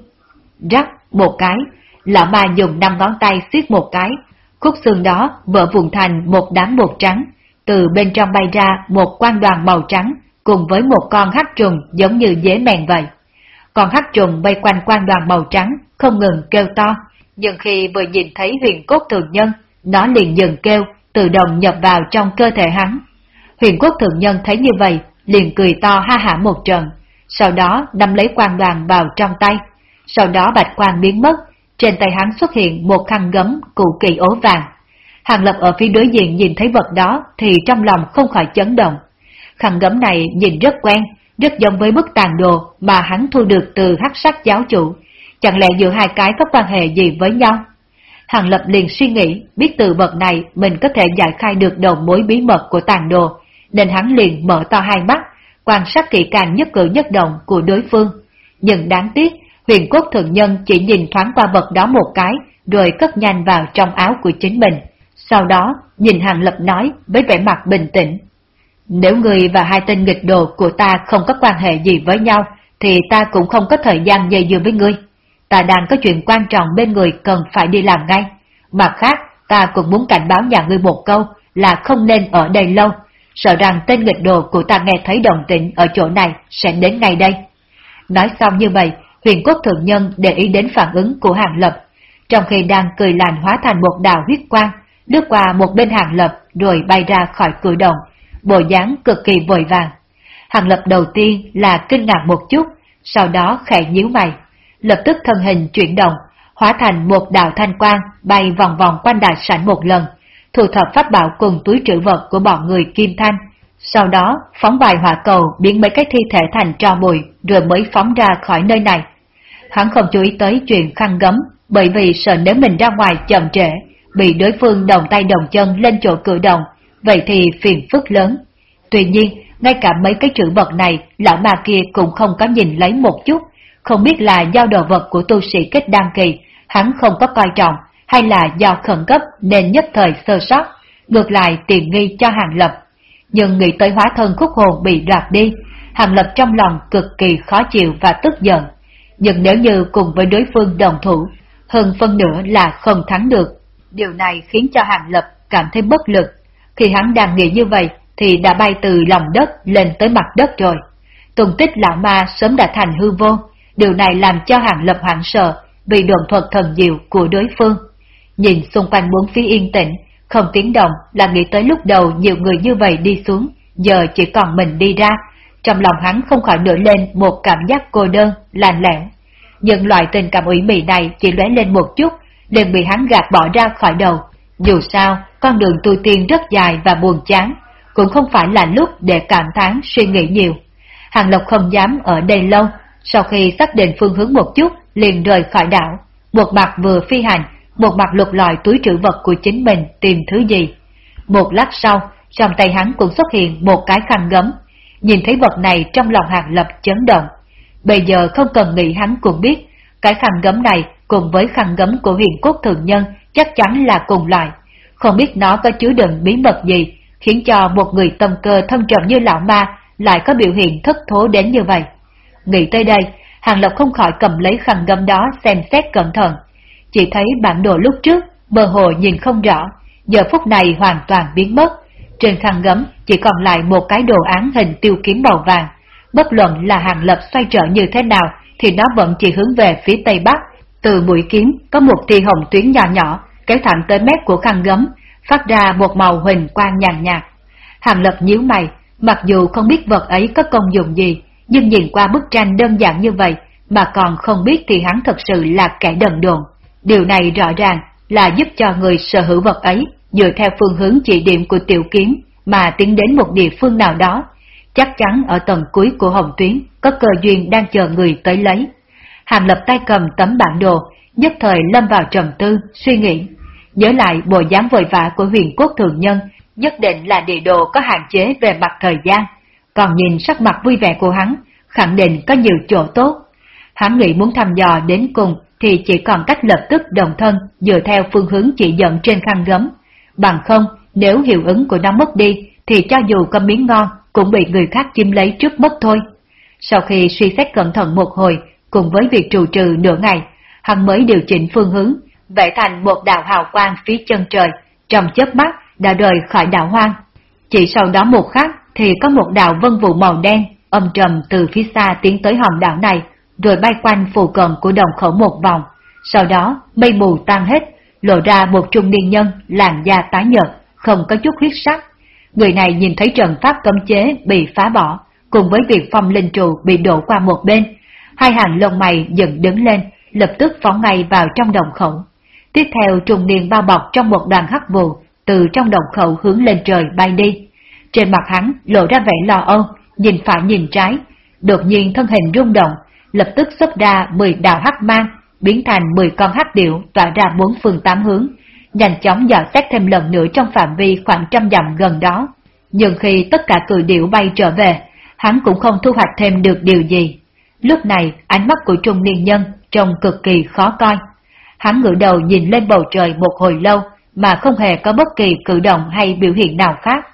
[SPEAKER 1] Rắc, một cái, lão ma dùng năm ngón tay xiết một cái, khúc xương đó vỡ vụn thành một đám bột trắng, từ bên trong bay ra một quan đoàn màu trắng cùng với một con hắc trùng giống như dế mèn vậy. Con hắc trùng bay quanh quan đoàn màu trắng không ngừng kêu to, nhưng khi vừa nhìn thấy huyền cốt thường nhân, nó liền dừng kêu, tự động nhập vào trong cơ thể hắn. Huyền quốc thượng nhân thấy như vậy, liền cười to ha hả một trận, sau đó nắm lấy quan đoàn vào trong tay. Sau đó bạch quan biến mất, trên tay hắn xuất hiện một khăn gấm cụ kỳ ố vàng. Hàng Lập ở phía đối diện nhìn thấy vật đó thì trong lòng không khỏi chấn động. Khăn gấm này nhìn rất quen, rất giống với bức tàn đồ mà hắn thu được từ hắc sắc giáo chủ. Chẳng lẽ giữa hai cái có quan hệ gì với nhau? Hàng Lập liền suy nghĩ biết từ vật này mình có thể giải khai được đầu mối bí mật của tàn đồ, nên hắn liền mở to hai mắt, quan sát kỹ càng nhất cử nhất động của đối phương. Nhưng đáng tiếc, huyền quốc thượng nhân chỉ nhìn thoáng qua vật đó một cái, rồi cất nhanh vào trong áo của chính mình. Sau đó, nhìn Hàng Lập nói với vẻ mặt bình tĩnh. Nếu người và hai tên nghịch đồ của ta không có quan hệ gì với nhau, thì ta cũng không có thời gian dây dưa với ngươi. Ta đang có chuyện quan trọng bên người cần phải đi làm ngay. Mặt khác, ta cũng muốn cảnh báo nhà ngươi một câu là không nên ở đây lâu, sợ rằng tên nghịch đồ của ta nghe thấy đồng tĩnh ở chỗ này sẽ đến ngay đây. Nói xong như vậy, huyền quốc thượng nhân để ý đến phản ứng của hàng lập, trong khi đang cười làn hóa thành một đào huyết quang, lướt qua một bên hàng lập rồi bay ra khỏi cửa đồng, bộ dáng cực kỳ vội vàng. Hàng lập đầu tiên là kinh ngạc một chút, sau đó khẽ nhíu mày, lập tức thân hình chuyển động, hóa thành một đạo thanh quang bay vòng vòng quanh đại sảnh một lần, thu thập pháp bảo cùng túi trữ vật của bọn người Kim Thanh, sau đó phóng vài hỏa cầu biến mấy cái thi thể thành tro bụi rồi mới phóng ra khỏi nơi này. Hắn không chú ý tới chuyện khăn gấm, bởi vì sợ nếu mình ra ngoài chậm trễ, bị đối phương đồng tay đồng chân lên chỗ cử động, vậy thì phiền phức lớn. Tuy nhiên, ngay cả mấy cái trữ vật này, lão ma kia cũng không có nhìn lấy một chút, không biết là do đồ vật của tu sĩ kết đăng kỳ, hắn không có coi trọng, hay là do khẩn cấp nên nhất thời sơ sót, ngược lại tiền nghi cho Hàng Lập. Nhưng nghĩ tới hóa thân khúc hồn bị đoạt đi, Hàng Lập trong lòng cực kỳ khó chịu và tức giận. Nhưng nếu như cùng với đối phương đồng thủ, hơn phân nửa là không thắng được. Điều này khiến cho Hàng Lập cảm thấy bất lực. Khi hắn đang nghĩ như vậy, thì đã bay từ lòng đất lên tới mặt đất rồi. Tùng tích lão ma sớm đã thành hư vô, điều này làm cho Hàng Lập hoảng sợ vì đồn thuật thần diệu của đối phương. Nhìn xung quanh bốn phía yên tĩnh, không tiếng động là nghĩ tới lúc đầu nhiều người như vậy đi xuống, giờ chỉ còn mình đi ra. Trong lòng hắn không khỏi nổi lên một cảm giác cô đơn, lạnh lẽo. Nhưng loại tình cảm ủy mị này chỉ lóe lên một chút, liền bị hắn gạt bỏ ra khỏi đầu. Dù sao, con đường tu tiên rất dài và buồn chán, cũng không phải là lúc để cảm thán suy nghĩ nhiều. Hàng Lộc không dám ở đây lâu, sau khi xác định phương hướng một chút, liền rời khỏi đảo. Một mặt vừa phi hành, một mặt lục lọi túi trữ vật của chính mình tìm thứ gì. Một lát sau, trong tay hắn cũng xuất hiện một cái khăn gấm. Nhìn thấy vật này trong lòng hàng lập chấn động. Bây giờ không cần nghĩ hắn cũng biết, cái khăn gấm này cùng với khăn gấm của huyền quốc thường nhân chắc chắn là cùng loại. Không biết nó có chứa đựng bí mật gì, khiến cho một người tâm cơ thâm trầm như lão ma lại có biểu hiện thất thố đến như vậy. Nghĩ tới đây, Hàng Lập không khỏi cầm lấy khăn gấm đó xem xét cẩn thận. Chỉ thấy bản đồ lúc trước, bờ hồ nhìn không rõ, giờ phút này hoàn toàn biến mất. Trên khăn gấm chỉ còn lại một cái đồ án hình tiêu kiếm màu vàng. Bất luận là hàng lập xoay trở như thế nào thì nó vẫn chỉ hướng về phía tây bắc. Từ mũi kiếm có một tia hồng tuyến nhỏ nhỏ kéo thẳng tới mép của khăn gấm, phát ra một màu huỳnh quang nhàn nhạt. Hàng lập nhíu mày, mặc dù không biết vật ấy có công dụng gì, nhưng nhìn qua bức tranh đơn giản như vậy mà còn không biết thì hắn thật sự là kẻ đần độn. Điều này rõ ràng là giúp cho người sở hữu vật ấy dựa theo phương hướng chỉ điểm của tiểu kiếm mà tiến đến một địa phương nào đó, chắc chắn ở tầng cuối của hồng tuyến có cơ duyên đang chờ người tới lấy. Hàng lập tay cầm tấm bản đồ, nhất thời lâm vào trầm tư, suy nghĩ. Nhớ lại bộ dáng vội vã của huyền quốc thường nhân, nhất định là địa đồ có hạn chế về mặt thời gian. Còn nhìn sắc mặt vui vẻ của hắn, khẳng định có nhiều chỗ tốt. Hắn nghĩ muốn thăm dò đến cùng thì chỉ còn cách lập tức đồng thân dựa theo phương hướng chỉ dẫn trên khăn gấm. Bằng không, nếu hiệu ứng của nó mất đi, thì cho dù có miếng ngon, cũng bị người khác chiếm lấy trước mất thôi. Sau khi suy xét cẩn thận một hồi, cùng với việc trù trừ nửa ngày, hắn mới điều chỉnh phương hướng, vẽ thành một đạo hào quang phía chân trời, trong chớp mắt đã rời khỏi đảo hoang. Chỉ sau đó một khắc thì có một đạo vân vụ màu đen âm trầm từ phía xa tiến tới hòn đảo này, rồi bay quanh phù cận của đồng khẩu một vòng. Sau đó, mây mù tan hết, lộ ra một trung niên nhân làn da tái nhợt, không có chút huyết sắc. Người này nhìn thấy trận pháp cấm chế bị phá bỏ, cùng với việc phong linh trụ bị đổ qua một bên. Hai hàng lông mày dựng đứng lên, lập tức phóng ngay vào trong đồng khẩu. Tiếp theo trung niên bao bọc trong một đoàn hắc vụ, từ trong đồng khẩu hướng lên trời bay đi. Trên mặt hắn lộ ra vẻ lo âu, nhìn phải nhìn trái, đột nhiên thân hình rung động, lập tức xuất ra 10 đạo hắc mang, biến thành 10 con hắc điệu tỏa ra bốn phương tám hướng, nhanh chóng dò xét thêm lần nữa trong phạm vi khoảng trăm dặm gần đó. Nhưng khi tất cả cử điệu bay trở về, hắn cũng không thu hoạch thêm được điều gì. Lúc này, ánh mắt của trung niên nhân trông cực kỳ khó coi. Hắn ngửa đầu nhìn lên bầu trời một hồi lâu mà không hề có bất kỳ cử động hay biểu hiện nào khác.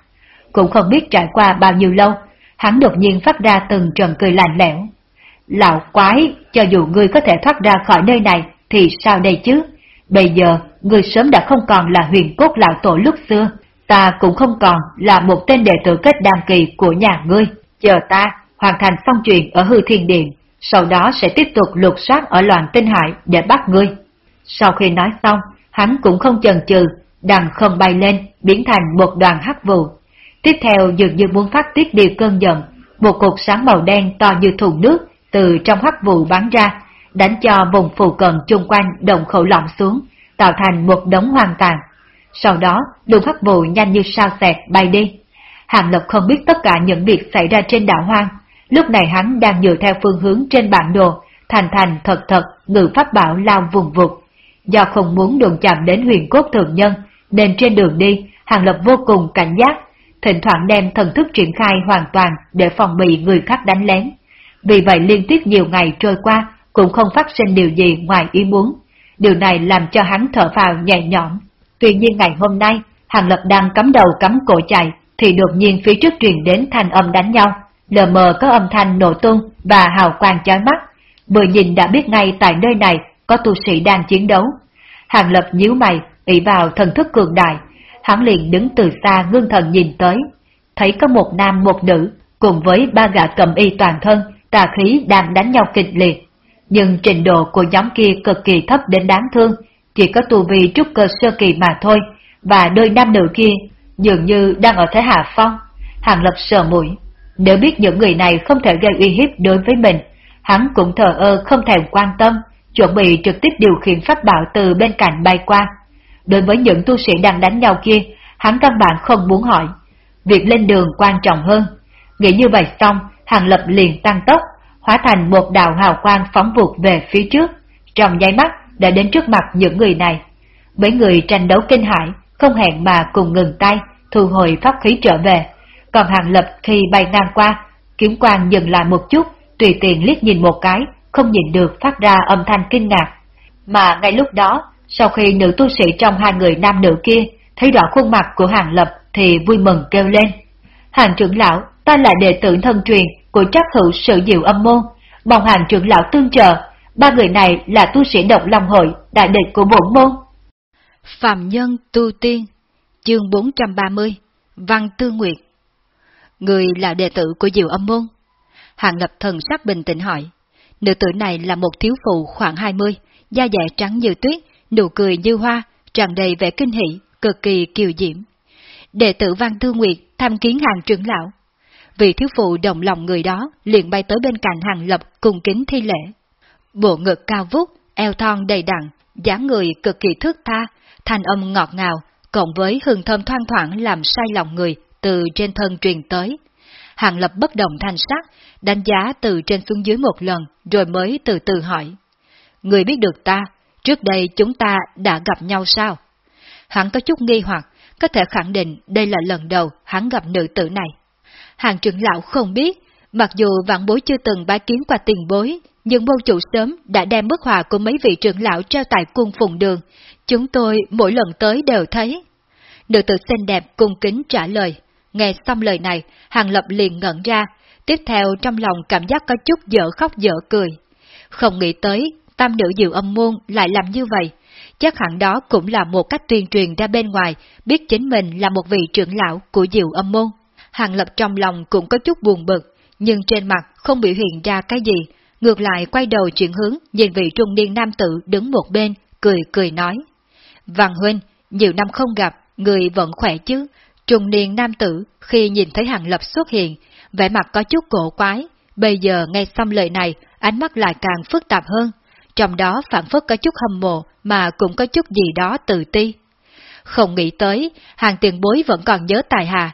[SPEAKER 1] Cũng không biết trải qua bao nhiêu lâu, hắn đột nhiên phát ra từng trận cười lạnh lẽo. Lão quái, cho dù ngươi có thể thoát ra khỏi nơi này, thì sao đây chứ? Bây giờ, ngươi sớm đã không còn là huyền cốt lão tổ lúc xưa, ta cũng không còn là một tên đệ tử kết đăng kỳ của nhà ngươi. Chờ ta hoàn thành phong truyền ở hư thiên điện, sau đó sẽ tiếp tục lục soát ở loạn tinh hải để bắt ngươi. Sau khi nói xong, hắn cũng không chần chừ, đằng không bay lên, biến thành một đoàn hắc vụ. Tiếp theo dường như muốn phát tiết điều cơn giận, một cột sáng màu đen to như thùng nước từ trong hắc vụ bắn ra, đánh cho vùng phù cận chung quanh động khẩu lỏng xuống, tạo thành một đống hoang tàn. Sau đó, đường hắc vụ nhanh như sao xẹt bay đi. Hàng Lập không biết tất cả những việc xảy ra trên đảo hoang. Lúc này hắn đang dựa theo phương hướng trên bản đồ, thành thành thật thật ngự pháp bảo lao vùng vụt. Do không muốn đụng chạm đến huyền cốt thường nhân, nên trên đường đi, Hàng Lập vô cùng cảnh giác, thỉnh thoảng đem thần thức triển khai hoàn toàn để phòng bị người khác đánh lén. Vì vậy liên tiếp nhiều ngày trôi qua cũng không phát sinh điều gì ngoài ý muốn. Điều này làm cho hắn thở vào nhẹ nhõm. Tuy nhiên ngày hôm nay, Hàng Lập đang cắm đầu cắm cổ chạy, thì đột nhiên phía trước truyền đến thanh âm đánh nhau. Lờ mờ có âm thanh nổ tung và hào quang chói mắt. Vừa nhìn đã biết ngay tại nơi này có tu sĩ đang chiến đấu. Hàng Lập nhíu mày, ỷ vào thần thức cường đại, hắn liền đứng từ xa ngưng thần nhìn tới. Thấy có một nam một nữ, cùng với ba gã cầm y toàn thân, tà khí đang đánh nhau kịch liệt. Nhưng trình độ của nhóm kia cực kỳ thấp đến đáng thương, chỉ có tu vi trúc cơ sơ kỳ mà thôi, và đôi nam nữ kia dường như đang ở thế hạ phong. Hàng lập sờ mũi, nếu biết những người này không thể gây uy hiếp đối với mình, hắn cũng thờ ơ không thèm quan tâm, chuẩn bị trực tiếp điều khiển pháp bảo từ bên cạnh bay qua. Đối với những tu sĩ đang đánh nhau kia, hắn căn bản không muốn hỏi. Việc lên đường quan trọng hơn. Nghĩ như vậy xong, Hàng Lập liền tăng tốc, hóa thành một đạo hào quang phóng vụt về phía trước, trong nháy mắt đã đến trước mặt những người này. Mấy người tranh đấu kinh hãi, không hẹn mà cùng ngừng tay, thu hồi pháp khí trở về. Còn Hàng Lập khi bay ngang qua, kiếm quang dừng lại một chút, tùy tiện liếc nhìn một cái, không nhìn được phát ra âm thanh kinh ngạc. Mà ngay lúc đó, sau khi nữ tu sĩ trong hai người nam nữ kia thấy rõ khuôn mặt của Hàng Lập thì vui mừng kêu lên. Hàng trưởng lão, ta là đệ tử thân truyền của trác hữu sự diệu âm môn, mong hàng trưởng lão tương trợ, ba người này là tu sĩ động long hội, đại địch của bổn môn.
[SPEAKER 2] Phạm nhân tu tiên,
[SPEAKER 1] Chương 430 Văn Tư Nguyệt Người là đệ tử của Diệu Âm Môn. Hàng lập thần sắc bình tĩnh hỏi. Nữ tử này là một thiếu phụ khoảng 20, da dẻ trắng như tuyết, nụ cười như hoa, tràn đầy vẻ kinh hỷ, cực kỳ kiều diễm. Đệ tử Văn Tư Nguyệt tham kiến hàng trưởng lão. Vị thiếu phụ đồng lòng người đó liền bay tới bên cạnh hàng lập cùng kính thi lễ. Bộ ngực cao vút, eo thon đầy đặn, dáng người cực kỳ thước tha, thanh âm ngọt ngào, cộng với hương thơm thoang thoảng làm say lòng người từ trên thân truyền tới. Hàng lập bất động thanh sắc, đánh giá từ trên xuống dưới một lần, rồi mới từ từ hỏi. Người biết được ta, trước đây chúng ta đã gặp nhau sao? Hắn có chút nghi hoặc, có thể khẳng định đây là lần đầu hắn gặp nữ tử này. Hàng trưởng lão không biết, mặc dù vạn bối chưa từng bái kiến qua tiền bối, nhưng môn chủ sớm đã đem bức họa của mấy vị trưởng lão treo tại cung phùng đường, chúng tôi mỗi lần tới đều thấy. Nữ tử xinh đẹp cung kính trả lời, nghe xong lời này, Hàng Lập liền ngẩn ra, tiếp theo trong lòng cảm giác có chút dở khóc dở cười. Không nghĩ tới, tam nữ diệu âm môn lại làm như vậy, chắc hẳn đó cũng là một cách tuyên truyền ra bên ngoài, biết chính mình là một vị trưởng lão của diệu âm môn. Hàng Lập trong lòng cũng có chút buồn bực, nhưng trên mặt không biểu hiện ra cái gì, ngược lại quay đầu chuyển hướng nhìn vị trung niên nam tử đứng một bên, cười cười nói. Vàng Huynh, nhiều năm không gặp, người vẫn khỏe chứ? Trung niên nam tử khi nhìn thấy Hàng Lập xuất hiện, vẻ mặt có chút cổ quái, bây giờ nghe xong lời này, ánh mắt lại càng phức tạp hơn, trong đó phản phất có chút hâm mộ mà cũng có chút gì đó tự ti. Không nghĩ tới, hàng tiền bối vẫn còn nhớ tài hà,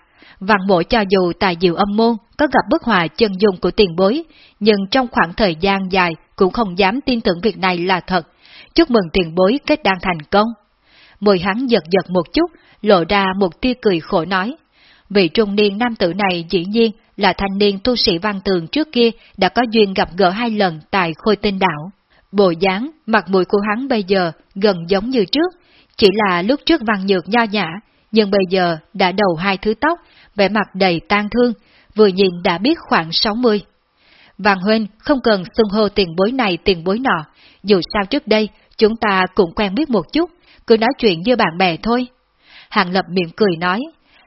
[SPEAKER 1] Văn mộ cho dù tài diệu âm môn có gặp bức hòa chân dung của tiền bối, nhưng trong khoảng thời gian dài cũng không dám tin tưởng việc này là thật. Chúc mừng tiền bối kết đang thành công. mùi hắn giật giật một chút, lộ ra một tia cười khổ nói. Vị trung niên nam tử này dĩ nhiên là thanh niên tu sĩ văn tường trước kia đã có duyên gặp gỡ hai lần tại khôi tinh đảo. Bộ dáng, mặt mũi của hắn bây giờ gần giống như trước, chỉ là lúc trước văn nhược nho nhã, nhưng bây giờ đã đầu hai thứ tóc, vẻ mặt đầy tan thương, vừa nhìn đã biết khoảng 60. Vàng Huynh không cần xưng hô tiền bối này tiền bối nọ, dù sao trước đây chúng ta cũng quen biết một chút, cứ nói chuyện như bạn bè thôi. Hàng Lập miệng cười nói,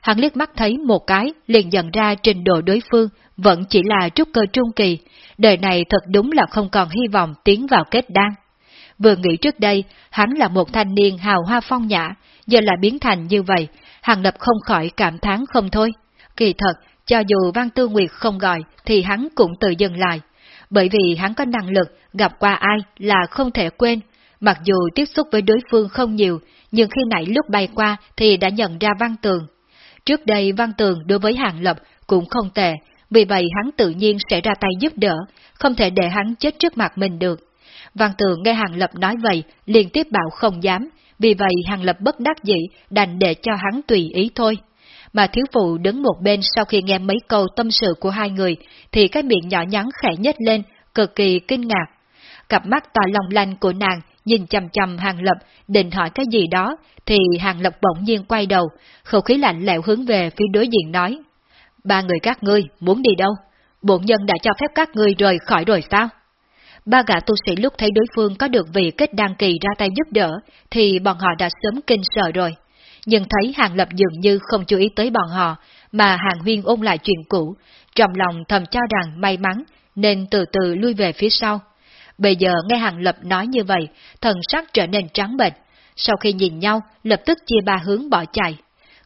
[SPEAKER 1] hắn liếc mắt thấy một cái liền nhận ra trình độ đối phương vẫn chỉ là trúc cơ trung kỳ, đời này thật đúng là không còn hy vọng tiến vào kết đan. Vừa nghĩ trước đây, hắn là một thanh niên hào hoa phong nhã, giờ lại biến thành như vậy, Hàng Lập không khỏi cảm thán không thôi. Kỳ thật, cho dù Văn Tư Nguyệt không gọi, thì hắn cũng tự dừng lại. Bởi vì hắn có năng lực, gặp qua ai là không thể quên. Mặc dù tiếp xúc với đối phương không nhiều, nhưng khi nãy lúc bay qua thì đã nhận ra Văn Tường. Trước đây Văn Tường đối với Hàng Lập cũng không tệ, vì vậy hắn tự nhiên sẽ ra tay giúp đỡ, không thể để hắn chết trước mặt mình được. Văn Tường nghe Hàng Lập nói vậy, liền tiếp bảo không dám, vì vậy Hàng Lập bất đắc dĩ đành để cho hắn tùy ý thôi. Mà thiếu phụ đứng một bên sau khi nghe mấy câu tâm sự của hai người, thì cái miệng nhỏ nhắn khẽ nhếch lên, cực kỳ kinh ngạc. Cặp mắt to lòng lanh của nàng nhìn chầm chầm Hàng Lập, định hỏi cái gì đó, thì Hàng Lập bỗng nhiên quay đầu, khẩu khí lạnh lẽo hướng về phía đối diện nói. Ba người các ngươi muốn đi đâu? Bổn nhân đã cho phép các ngươi rời khỏi rồi sao? Ba gã tu sĩ lúc thấy đối phương có được vị kết đăng kỳ ra tay giúp đỡ, thì bọn họ đã sớm kinh sợ rồi. Nhưng thấy Hàng Lập dường như không chú ý tới bọn họ, mà Hàng Huyên ôn lại chuyện cũ, trong lòng thầm cho rằng may mắn, nên từ từ lui về phía sau. Bây giờ nghe Hàng Lập nói như vậy, thần sắc trở nên trắng bệch. Sau khi nhìn nhau, lập tức chia ba hướng bỏ chạy.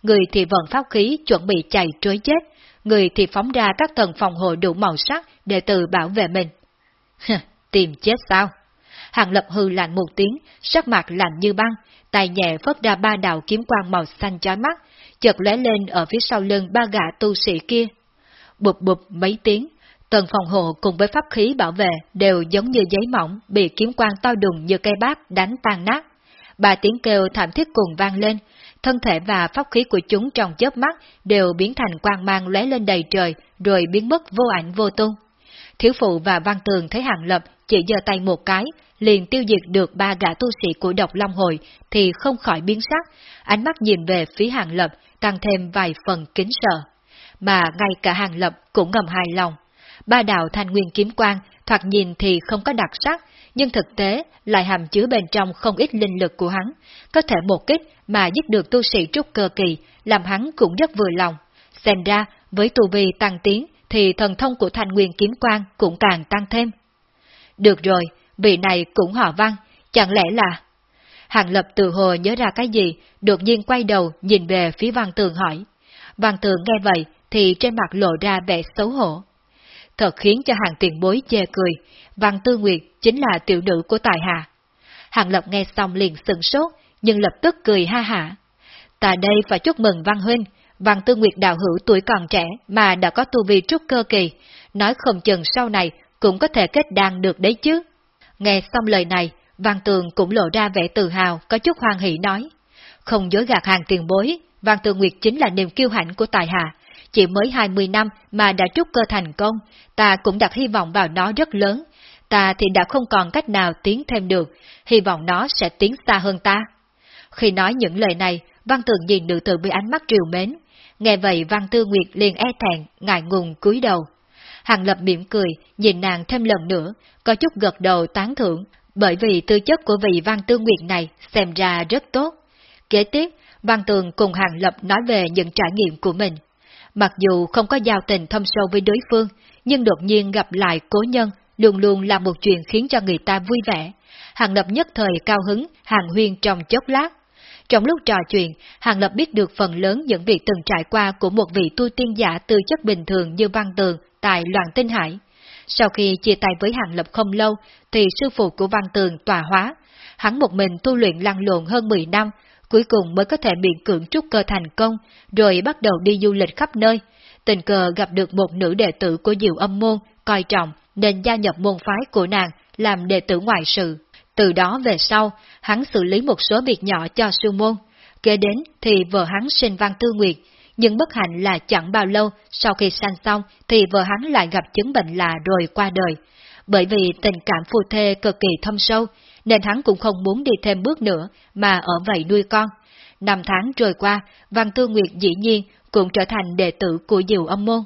[SPEAKER 1] Người thì vận pháp khí chuẩn bị chạy trối chết, người thì phóng ra các thần phòng hộ đủ màu sắc để tự bảo vệ mình. Tìm chết sao? Hàng lập hư lạnh một tiếng, sắc mặt lạnh như băng, tay nhẹ phất ra ba đạo kiếm quang màu xanh chói mắt, chợt lóe lên ở phía sau lưng ba gã tu sĩ kia. Bụp bụp mấy tiếng, tầng phòng hộ cùng với pháp khí bảo vệ đều giống như giấy mỏng bị kiếm quang to đùng như cây bát đánh tan nát. Ba tiếng kêu thảm thiết cùng vang lên, thân thể và pháp khí của chúng trong chớp mắt đều biến thành quang mang lóe lên đầy trời rồi biến mất vô ảnh vô tung. Thiếu phụ và văn tường thấy hàng lập chỉ giơ tay một cái, liền tiêu diệt được ba gã tu sĩ của độc long hội, thì không khỏi biến sắc, ánh mắt nhìn về phía hàng lập, tăng thêm vài phần kính sợ. Mà ngay cả hàng lập cũng ngầm hài lòng. Ba đạo thanh nguyên kiếm quang
[SPEAKER 2] thoạt nhìn thì không có đặc sắc, nhưng thực tế lại hàm chứa bên trong không ít linh lực của hắn, có thể một kích mà giết được tu sĩ trúc cơ kỳ, làm hắn cũng rất vừa lòng. Xem ra, với tu vi tăng tiến, thì thần thông của thanh nguyên kiếm quang cũng càng tăng thêm. Được rồi, vị này cũng họ văn, chẳng lẽ là... Hàng Lập từ hồ nhớ ra cái gì, đột nhiên quay đầu nhìn về phía Văn Tường hỏi. Văn Tường nghe vậy thì trên mặt lộ ra vẻ xấu hổ. Thật khiến cho hàng tiền bối chê cười, Văn Tư Nguyệt chính là tiểu nữ của Tài Hà. Hàng Lập nghe xong liền sừng sốt, nhưng lập tức cười ha hả. Ta đây phải chúc mừng Văn Huynh, Văn Tư Nguyệt đạo hữu tuổi còn trẻ mà đã có tu vi trúc cơ kỳ, nói không chừng sau này cũng có thể kết đan được đấy chứ. Nghe xong lời này, Văn Tường cũng lộ ra vẻ tự hào, có chút hoan hỷ nói. Không dối gạt hàng tiền bối, Văn Tường Nguyệt chính là niềm kiêu hãnh của tài hạ. Chỉ mới 20 năm mà đã trúc cơ thành công, ta cũng đặt hy vọng vào nó rất lớn. Ta thì đã không còn cách nào tiến thêm được, hy vọng nó sẽ tiến xa hơn ta. Khi nói những lời này, Văn Tường nhìn nữ tử với ánh mắt triều mến. Nghe vậy Văn Tư Nguyệt liền e thẹn, ngại ngùng cúi đầu. Hàng Lập mỉm cười, nhìn nàng thêm lần nữa, có chút gật đầu tán thưởng, bởi vì tư chất của vị Văn Tư Nguyệt này xem ra rất tốt. Kế tiếp, Văn Tường cùng Hàng Lập nói về những trải nghiệm của mình. Mặc dù không có giao tình thâm sâu với đối phương, nhưng đột nhiên gặp lại cố nhân luôn luôn là một chuyện khiến cho người ta vui vẻ. Hàng Lập nhất thời cao hứng, hàng huyên trong chốc lát. Trong lúc trò chuyện, Hàng Lập biết được phần lớn những việc từng trải qua của một vị tu tiên giả tư chất bình thường như Văn Tường tại Loạn Tinh Hải. Sau khi chia tay với Hàng Lập không lâu, thì sư phụ của Văn Tường tòa hóa. Hắn một mình tu luyện lăn lộn hơn 10 năm, cuối cùng mới có thể miễn cưỡng trúc cơ thành công, rồi bắt đầu đi du lịch khắp nơi. Tình cờ gặp được một nữ đệ tử của Diệu Âm Môn, coi trọng, nên gia nhập môn phái của nàng, làm đệ tử ngoại sự. Từ đó về sau, hắn xử lý một số việc nhỏ cho sư môn. Kế đến thì vợ hắn sinh Văn Tư Nguyệt, nhưng bất hạnh là chẳng bao lâu sau khi sanh xong thì vợ hắn lại gặp chứng bệnh lạ rồi qua đời. Bởi vì tình cảm phu thê cực kỳ thâm sâu, nên hắn cũng không muốn đi thêm bước nữa mà ở vậy nuôi con. Năm tháng trôi qua, Văn Tư Nguyệt dĩ nhiên cũng trở thành đệ tử của Diệu Âm Môn.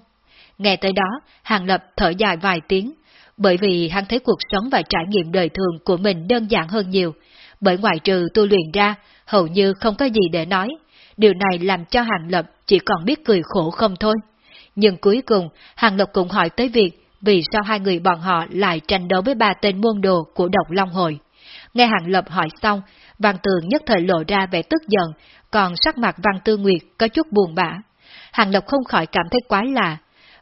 [SPEAKER 2] Nghe tới đó, Hàng Lập thở dài vài tiếng, bởi vì hắn thấy cuộc sống và trải nghiệm đời thường của mình đơn giản hơn nhiều, bởi ngoại trừ tu luyện ra, hầu như không có gì để nói, điều này làm cho Hàng Lập chỉ còn biết cười khổ không thôi. Nhưng cuối cùng, Hàng Lập cũng hỏi tới việc vì sao hai người bọn họ lại tranh đấu với ba tên môn đồ của độc Long Hội. Nghe Hàng Lập hỏi xong, Văn Tường nhất thời lộ ra vẻ tức giận, còn sắc mặt Văn Tư Nguyệt có chút buồn bã. Hàng Lập không khỏi cảm thấy quái lạ.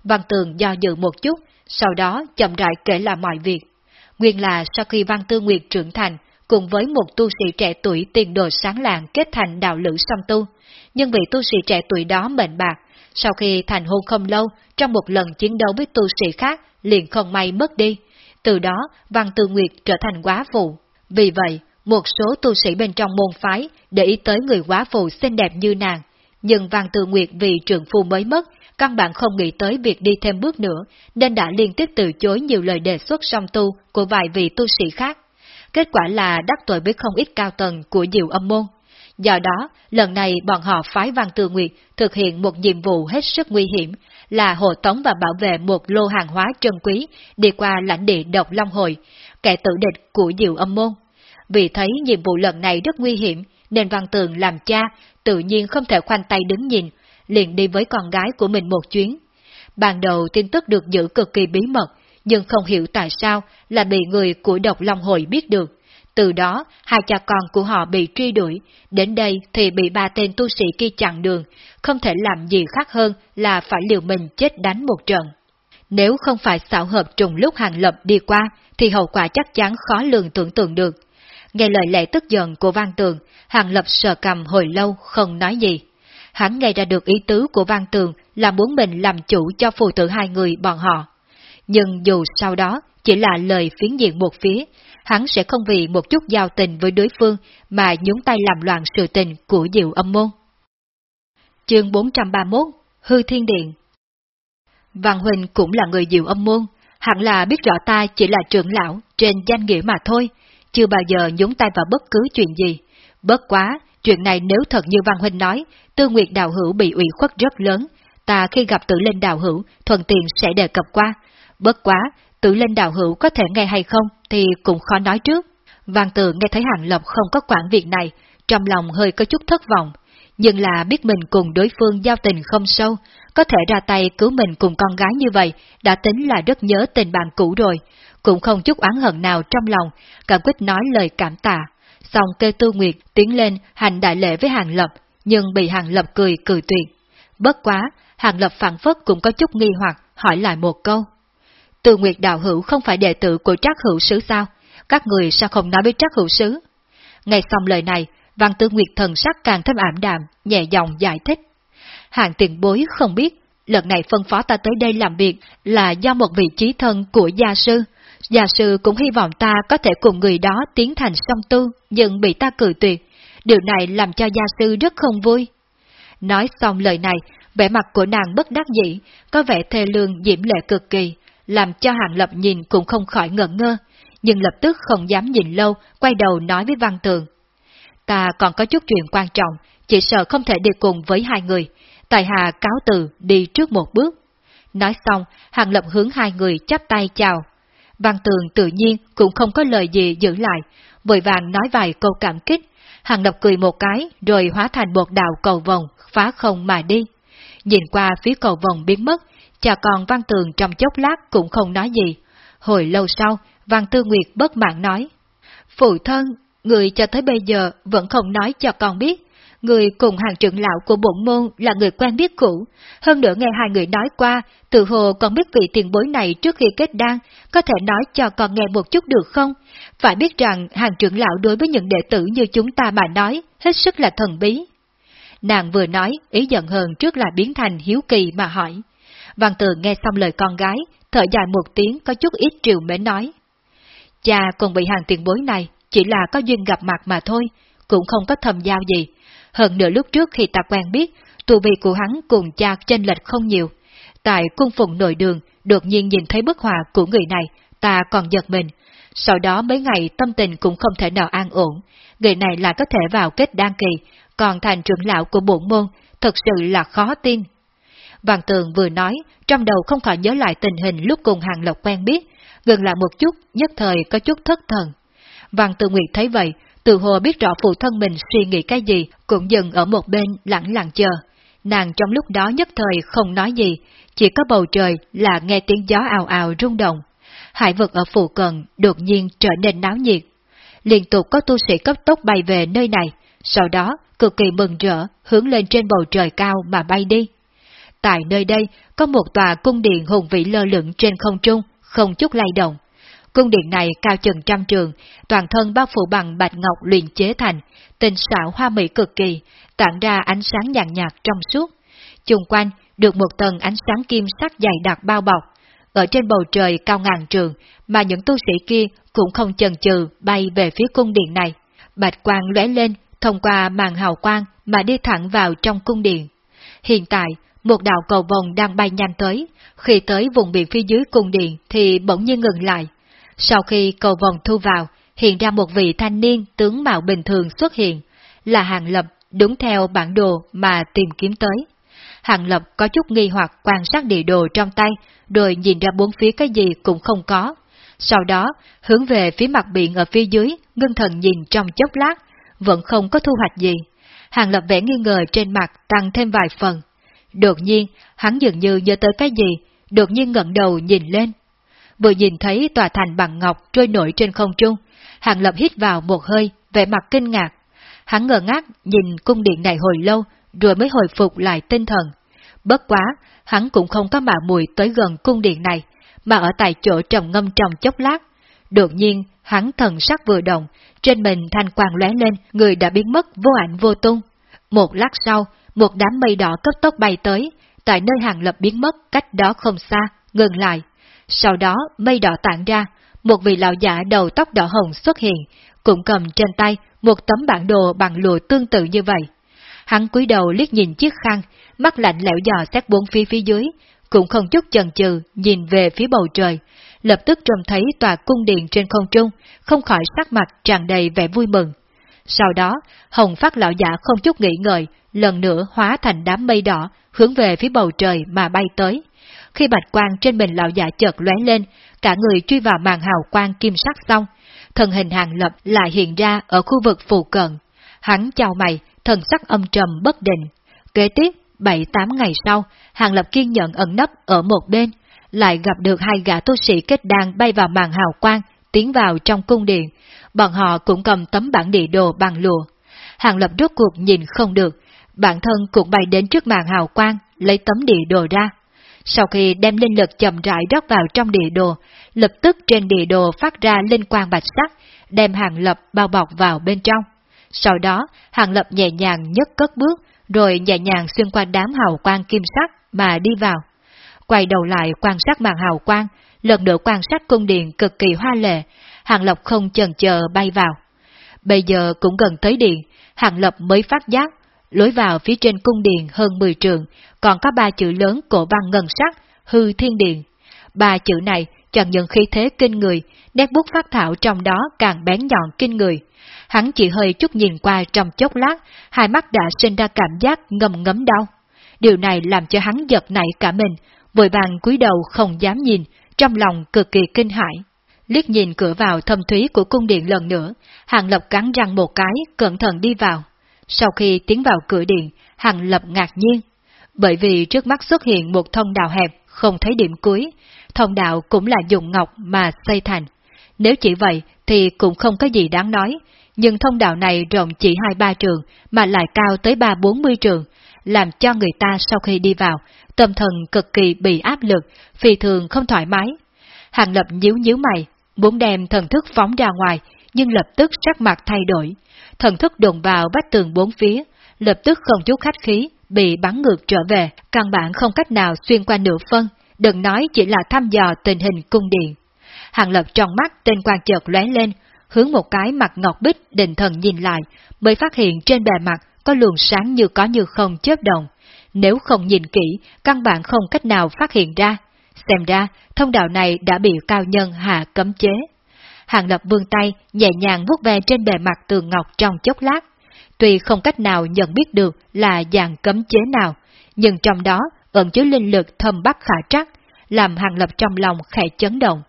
[SPEAKER 2] Văn Tường do dự một chút, sau đó chậm rãi kể lại mọi việc. Nguyên là sau khi Văn Tư Nguyệt trưởng thành, cùng với một tu sĩ trẻ tuổi tiền đồ sáng lạng kết thành đạo lữ song tu, nhưng vị tu sĩ trẻ tuổi đó mệnh bạc, sau khi thành hôn không lâu, trong một lần chiến đấu với tu sĩ khác, liền không may mất đi. Từ đó, Văn Tư Nguyệt trở thành quá phụ. Vì vậy, một số tu sĩ bên trong môn phái để ý tới người quá phụ xinh đẹp như nàng. Nhưng Văn Tư Nguyệt vì trưởng phu mới mất, căn bản không nghĩ tới việc đi thêm bước nữa, nên đã liên tiếp từ chối nhiều lời đề xuất song tu của vài vị tu sĩ khác. Kết quả là đắc tội với không ít cao tầng của diệu âm môn. Do đó, lần này bọn họ phái Văn Tư Nguyệt thực hiện một nhiệm vụ hết sức nguy hiểm, là hộ tống và bảo vệ một lô hàng hóa trân quý đi qua lãnh địa độc Long Hội, kẻ tử địch của Diệu Âm Môn. Vì thấy nhiệm vụ lần này rất nguy hiểm, nên Văn Tường làm cha tự nhiên không thể khoanh tay đứng nhìn, liền đi với con gái của mình một chuyến. Ban đầu tin tức được giữ cực kỳ bí mật, nhưng không hiểu tại sao là bị người của độc Long Hội biết được. Từ đó, hai cha con của họ bị truy đuổi, đến đây thì bị ba tên tu sĩ kia chặn đường, không thể làm gì khác hơn là phải liều mình chết đánh một trận. Nếu không phải xảo hợp trùng lúc hàng lập đi qua, thì hậu quả chắc chắn khó lường tưởng tượng được. Nghe lời lẽ tức giận của Văn Tường, hàng lập sờ cầm hồi lâu không nói gì. Hắn nghe ra được ý tứ của Văn Tường là muốn mình làm chủ cho phụ tử hai người bọn họ. Nhưng dù sau đó chỉ là lời phiến diện một phía, hắn sẽ không vì một chút giao tình với đối phương mà nhúng tay làm loạn sự tình của diệu âm môn. Chương 431 Hư Thiên Điện Văn Huỳnh cũng là người diệu âm môn, hẳn là biết rõ ta chỉ là trưởng lão trên danh nghĩa mà thôi, chưa bao giờ nhúng tay vào bất cứ chuyện gì. Bất quá, chuyện này nếu thật như Văn Huynh nói, Tư Nguyệt Đạo Hữu bị ủy khuất rất lớn, ta khi gặp tử linh Đạo Hữu, thuận tiện sẽ đề cập qua. Bất quá, Tử Linh đạo hữu có thể nghe hay không thì cũng khó nói trước. Văn tự nghe thấy Hàng Lập không có quản việc này, trong lòng hơi có chút thất vọng, nhưng là biết mình cùng đối phương giao tình không sâu, có thể ra tay cứu mình cùng con gái như vậy, đã tính là rất nhớ tình bạn cũ rồi, cũng không chút oán hận nào trong lòng, cảm quyết nói lời cảm tạ. Xong kê tư nguyệt tiến lên hành đại lễ với Hàng Lập, nhưng bị Hàng Lập cười cười tuyệt. Bất quá, Hàng Lập phản phất cũng có chút nghi hoặc, hỏi lại một câu. Tư Nguyệt đạo hữu không phải đệ tử của Trác Hữu Sứ sao? Các người sao không nói với Trác Hữu Sứ? Nghe xong lời này, Văn Tư Nguyệt thần sắc càng thêm ảm đạm, nhẹ giọng giải thích. Hàng tiền bối không biết, lần này phân phó ta tới đây làm việc là do một vị trí thân của gia sư. Gia sư cũng hy vọng ta có thể cùng người đó tiến thành song tu, nhưng bị ta cử tuyệt. Điều này làm cho gia sư rất không vui. Nói xong lời này, vẻ mặt của nàng bất đắc dĩ, có vẻ thê lương diễm lệ cực kỳ, làm cho Hàng Lập nhìn cũng không khỏi ngẩn ngơ, nhưng lập tức không dám nhìn lâu, quay đầu nói với Văn Tường. Ta còn có chút chuyện quan trọng, chỉ sợ không thể đi cùng với hai người, Tài Hà cáo từ đi trước một bước. Nói xong, Hàng Lập hướng hai người chắp tay chào. Văn Tường tự nhiên cũng không có lời gì giữ lại, vội vàng nói vài câu cảm kích. Hàng Lập cười một cái rồi hóa thành một đạo cầu vòng phá không mà đi. Nhìn qua phía cầu vòng biến mất, cha con Văn Tường trong chốc lát cũng không nói gì. Hồi lâu sau, Văn Tư Nguyệt bất mãn nói. Phụ thân, người cho tới bây giờ vẫn không nói cho con biết. Người cùng hàng trưởng lão của bổn môn là người quen biết cũ. Hơn nữa nghe hai người nói qua, tự hồ còn biết vị tiền bối này trước khi kết đan, có thể nói cho con nghe một chút được không? Phải biết rằng hàng trưởng lão đối với những đệ tử như chúng ta mà nói, hết sức là thần bí. Nàng vừa nói, ý giận hơn trước là biến thành hiếu kỳ mà hỏi. Văn tường nghe xong lời con gái, thở dài một tiếng có chút ít triều mến nói. Cha cùng bị hàng tiền bối này chỉ là có duyên gặp mặt mà thôi, cũng không có thầm giao gì. Hơn nửa lúc trước khi ta quen biết, tù vị của hắn cùng cha chênh lệch không nhiều. Tại cung phụng nội đường, đột nhiên nhìn thấy bức họa của người này, ta còn giật mình. Sau đó mấy ngày tâm tình cũng không thể nào an ổn, người này lại có thể vào kết đan kỳ, còn thành trưởng lão của bổn môn, thật sự là khó tin. Văn Tường vừa nói, trong đầu không khỏi nhớ lại tình hình lúc cùng Hàng Lộc quen biết, gần lại một chút, nhất thời có chút thất thần. Văn Tường Nguyệt thấy vậy, từ hồ biết rõ phụ thân mình suy nghĩ cái gì, cũng dừng ở một bên lặng lặng chờ. Nàng trong lúc đó nhất thời không nói gì, chỉ có bầu trời là nghe tiếng gió ào ào rung động. Hải vực ở phụ cận đột nhiên trở nên náo nhiệt. Liên tục có tu sĩ cấp tốc bay về nơi này, sau đó cực kỳ mừng rỡ hướng lên trên bầu trời cao mà bay đi. Tại nơi đây có một tòa cung điện hùng vĩ lơ lửng trên không trung, không chút lay động. Cung điện này cao chừng trăm trường, toàn thân bao phủ bằng bạch ngọc luyện chế thành, tinh xảo hoa mỹ cực kỳ, tản ra ánh sáng nhàn nhạt trong suốt. Chung quanh được một tầng ánh sáng kim sắc dày đặc bao bọc. Ở trên bầu trời cao ngàn trường, mà những tu sĩ kia cũng không chần chừ bay về phía cung điện này. Bạch quang lóe lên, thông qua màn hào quang mà đi thẳng vào trong cung điện. Hiện tại, một đạo cầu vòng đang bay nhanh tới, khi tới vùng biển phía dưới cung điện thì bỗng nhiên ngừng lại. Sau khi cầu vòng thu vào, hiện ra một vị thanh niên tướng mạo bình thường xuất hiện, là Hàng Lập đúng theo bản đồ mà tìm kiếm tới. Hàng Lập có chút nghi hoặc quan sát địa đồ trong tay, rồi nhìn ra bốn phía cái gì cũng không có. Sau đó, hướng về phía mặt biển ở phía dưới, ngưng thần nhìn trong chốc lát, vẫn không có thu hoạch gì. Hàng Lập vẻ nghi ngờ trên mặt tăng thêm vài phần. Đột nhiên, hắn dường như nhớ tới cái gì, đột nhiên ngẩng đầu nhìn lên. Vừa nhìn thấy tòa thành bằng ngọc trôi nổi trên không trung, Hàng Lập hít vào một hơi, vẻ mặt kinh ngạc. Hắn ngờ ngác nhìn cung điện này hồi lâu, rồi mới hồi phục lại tinh thần. Bất quá, hắn cũng không có mạo mùi tới gần cung điện này, mà ở tại chỗ trầm ngâm trong chốc lát. Đột nhiên, hắn thần sắc vừa động, trên mình thanh quang lóe lên, người đã biến mất vô ảnh vô tung. Một lát sau, một đám mây đỏ cấp tốc bay tới, tại nơi hàng lập biến mất cách đó không xa, ngừng lại. Sau đó mây đỏ tản ra, một vị lão giả đầu tóc đỏ hồng xuất hiện, cũng cầm trên tay một tấm bản đồ bằng lụa tương tự như vậy. Hắn cúi đầu liếc nhìn chiếc khăn, mắt lạnh lẽo dò xét bốn phía phía dưới, cũng không chút chần chừ nhìn về phía bầu trời, lập tức trông thấy tòa cung điện trên không trung, không khỏi sắc mặt tràn đầy vẻ vui mừng. Sau đó, hồng phát lão giả không chút nghĩ ngợi, lần nữa hóa thành đám mây đỏ, hướng về phía bầu trời mà bay tới. Khi bạch quang trên mình lão giả chợt lóe lên, cả người truy vào màn hào quang kim sắc xong, thần hình hàng lập lại hiện ra ở khu vực phù cận. Hắn chào mày, thần sắc âm trầm bất định. Kế tiếp, bảy tám ngày sau, hàng lập kiên nhận ẩn nấp ở một bên, lại gặp được hai gã tu sĩ kết đan bay vào màn hào quang, tiến vào trong cung điện. Bọn họ cũng cầm tấm bản địa đồ bằng lụa. Hàng lập rốt cuộc nhìn không được, bản thân cũng bay đến trước màn hào quang, lấy tấm địa đồ ra. Sau khi đem linh lực chậm rãi rót vào trong địa đồ, lập tức trên địa đồ phát ra linh quang bạch sắc, đem hàng lập bao bọc vào bên trong. Sau đó, hàng lập nhẹ nhàng nhấc cất bước, rồi nhẹ nhàng xuyên qua đám hào quang kim sắc mà đi vào. Quay đầu lại quan sát màn hào quang, lần nữa quan sát cung điện cực kỳ hoa lệ, hàng lập không chần chờ bay vào. Bây giờ cũng gần tới điện, hàng lập mới phát giác, lối vào phía trên cung điện hơn 10 trường, còn có ba chữ lớn cổ văn ngân sắc, hư thiên điện. Ba chữ này chẳng những khí thế kinh người, nét bút phát thảo trong đó càng bén nhọn kinh người. Hắn chỉ hơi chút nhìn qua trong chốc lát, hai mắt đã sinh ra cảm giác ngầm ngấm đau. Điều này làm cho hắn giật nảy cả mình, vội vàng cúi đầu không dám nhìn, trong lòng cực kỳ kinh hãi. Liếc nhìn cửa vào thâm thúy của cung điện lần nữa, Hàng Lập cắn răng một cái, cẩn thận đi vào. Sau khi tiến vào cửa điện, Hàng Lập ngạc nhiên, bởi vì trước mắt xuất hiện một thông đạo hẹp, không thấy điểm cuối, thông đạo cũng là dùng ngọc mà xây thành. Nếu chỉ vậy thì cũng không có gì đáng nói, nhưng thông đạo này rộng chỉ hai ba trường mà lại cao tới ba bốn mươi trường, làm cho người ta sau khi đi vào, tâm thần cực kỳ bị áp lực, phi thường không thoải mái. Hàng lập nhíu nhíu mày, muốn đem thần thức phóng ra ngoài, nhưng lập tức sắc mặt thay đổi. Thần thức đồn vào vách tường bốn phía, lập tức không chút khách khí, bị bắn ngược trở về, căn bản không cách nào xuyên qua nửa phân, đừng nói chỉ là thăm dò tình hình cung điện. Hàng lập trong mắt tên quan chợt lóe lên, hướng một cái mặt ngọc bích định thần nhìn lại, mới phát hiện trên bề mặt có luồng sáng như có như không chớp động. Nếu không nhìn kỹ, căn bản không cách nào phát hiện ra. Xem ra, thông đạo này đã bị cao nhân hạ cấm chế. Hàng lập vươn tay, nhẹ nhàng vuốt ve trên bề mặt tường ngọc trong chốc lát. Tuy không cách nào nhận biết được là dạng cấm chế nào, nhưng trong đó ẩn chứa linh lực thâm bắc khả trắc, làm hàng lập trong lòng khẽ chấn động.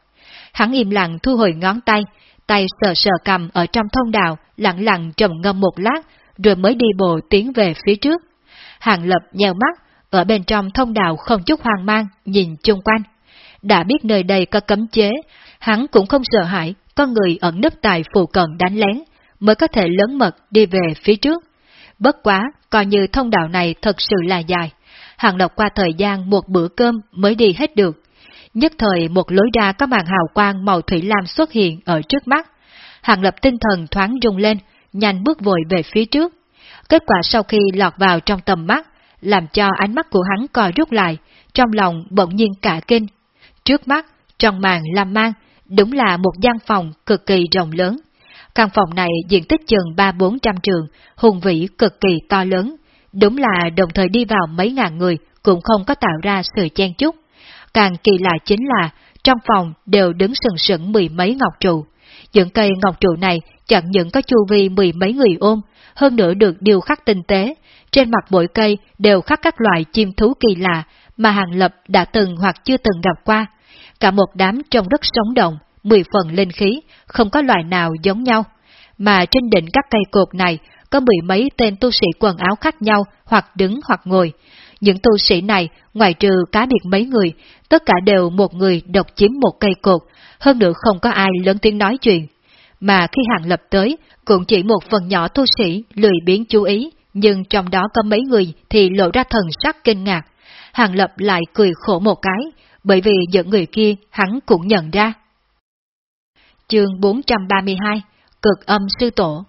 [SPEAKER 2] Hắn im lặng thu hồi ngón tay, tay sờ sờ cầm ở trong thông đạo, lặng lặng trầm ngâm một lát, rồi mới đi bộ tiến về phía trước. Hàng lập nheo mắt, ở bên trong thông đạo không chút hoang mang, nhìn chung quanh. Đã biết nơi đây có cấm chế, hắn cũng không sợ hãi, con người ẩn nấp tại phụ cận đánh lén, mới có thể lớn mật đi về phía trước. Bất quá, coi như thông đạo này thật sự là dài. Hàng Lộc qua thời gian một bữa cơm mới đi hết được. Nhất thời một lối ra có màn hào quang màu thủy lam xuất hiện ở trước mắt. Hàng Lập tinh thần thoáng rung lên, nhanh bước vội về phía trước. Kết quả sau khi lọt vào trong tầm mắt, làm cho ánh mắt của hắn co rút lại, trong lòng bỗng nhiên cả kinh. Trước mắt, trong màn lam mang, đúng là một gian phòng cực kỳ rộng lớn. Căn phòng này diện tích chừng ba bốn trăm trường, hùng vĩ cực kỳ to lớn. Đúng là đồng thời đi vào mấy ngàn người cũng không có tạo ra sự chen chúc. Càng kỳ lạ chính là trong phòng đều đứng sừng sững mười mấy ngọc trụ. Những cây ngọc trụ này chẳng những có chu vi mười mấy người ôm, hơn nữa được điều khắc tinh tế. Trên mặt mỗi cây đều khắc các loại chim thú kỳ lạ mà Hàng Lập đã từng hoặc chưa từng gặp qua. Cả một đám trông rất sống động, mười phần linh khí, không có loài nào giống nhau. Mà trên đỉnh các cây cột này có mười mấy tên tu sĩ quần áo khác nhau, hoặc đứng hoặc ngồi. Những tu sĩ này, ngoài trừ cá biệt mấy người, tất cả đều một người độc chiếm một cây cột, hơn nữa không có ai lớn tiếng nói chuyện. Mà khi hàng lập tới, cũng chỉ một phần nhỏ tu sĩ lười biến chú ý, nhưng trong đó có mấy người thì lộ ra thần sắc kinh ngạc. Hàng lập lại cười khổ một cái, bởi vì những người kia hắn cũng nhận ra. Chương 432 Cực âm sư tổ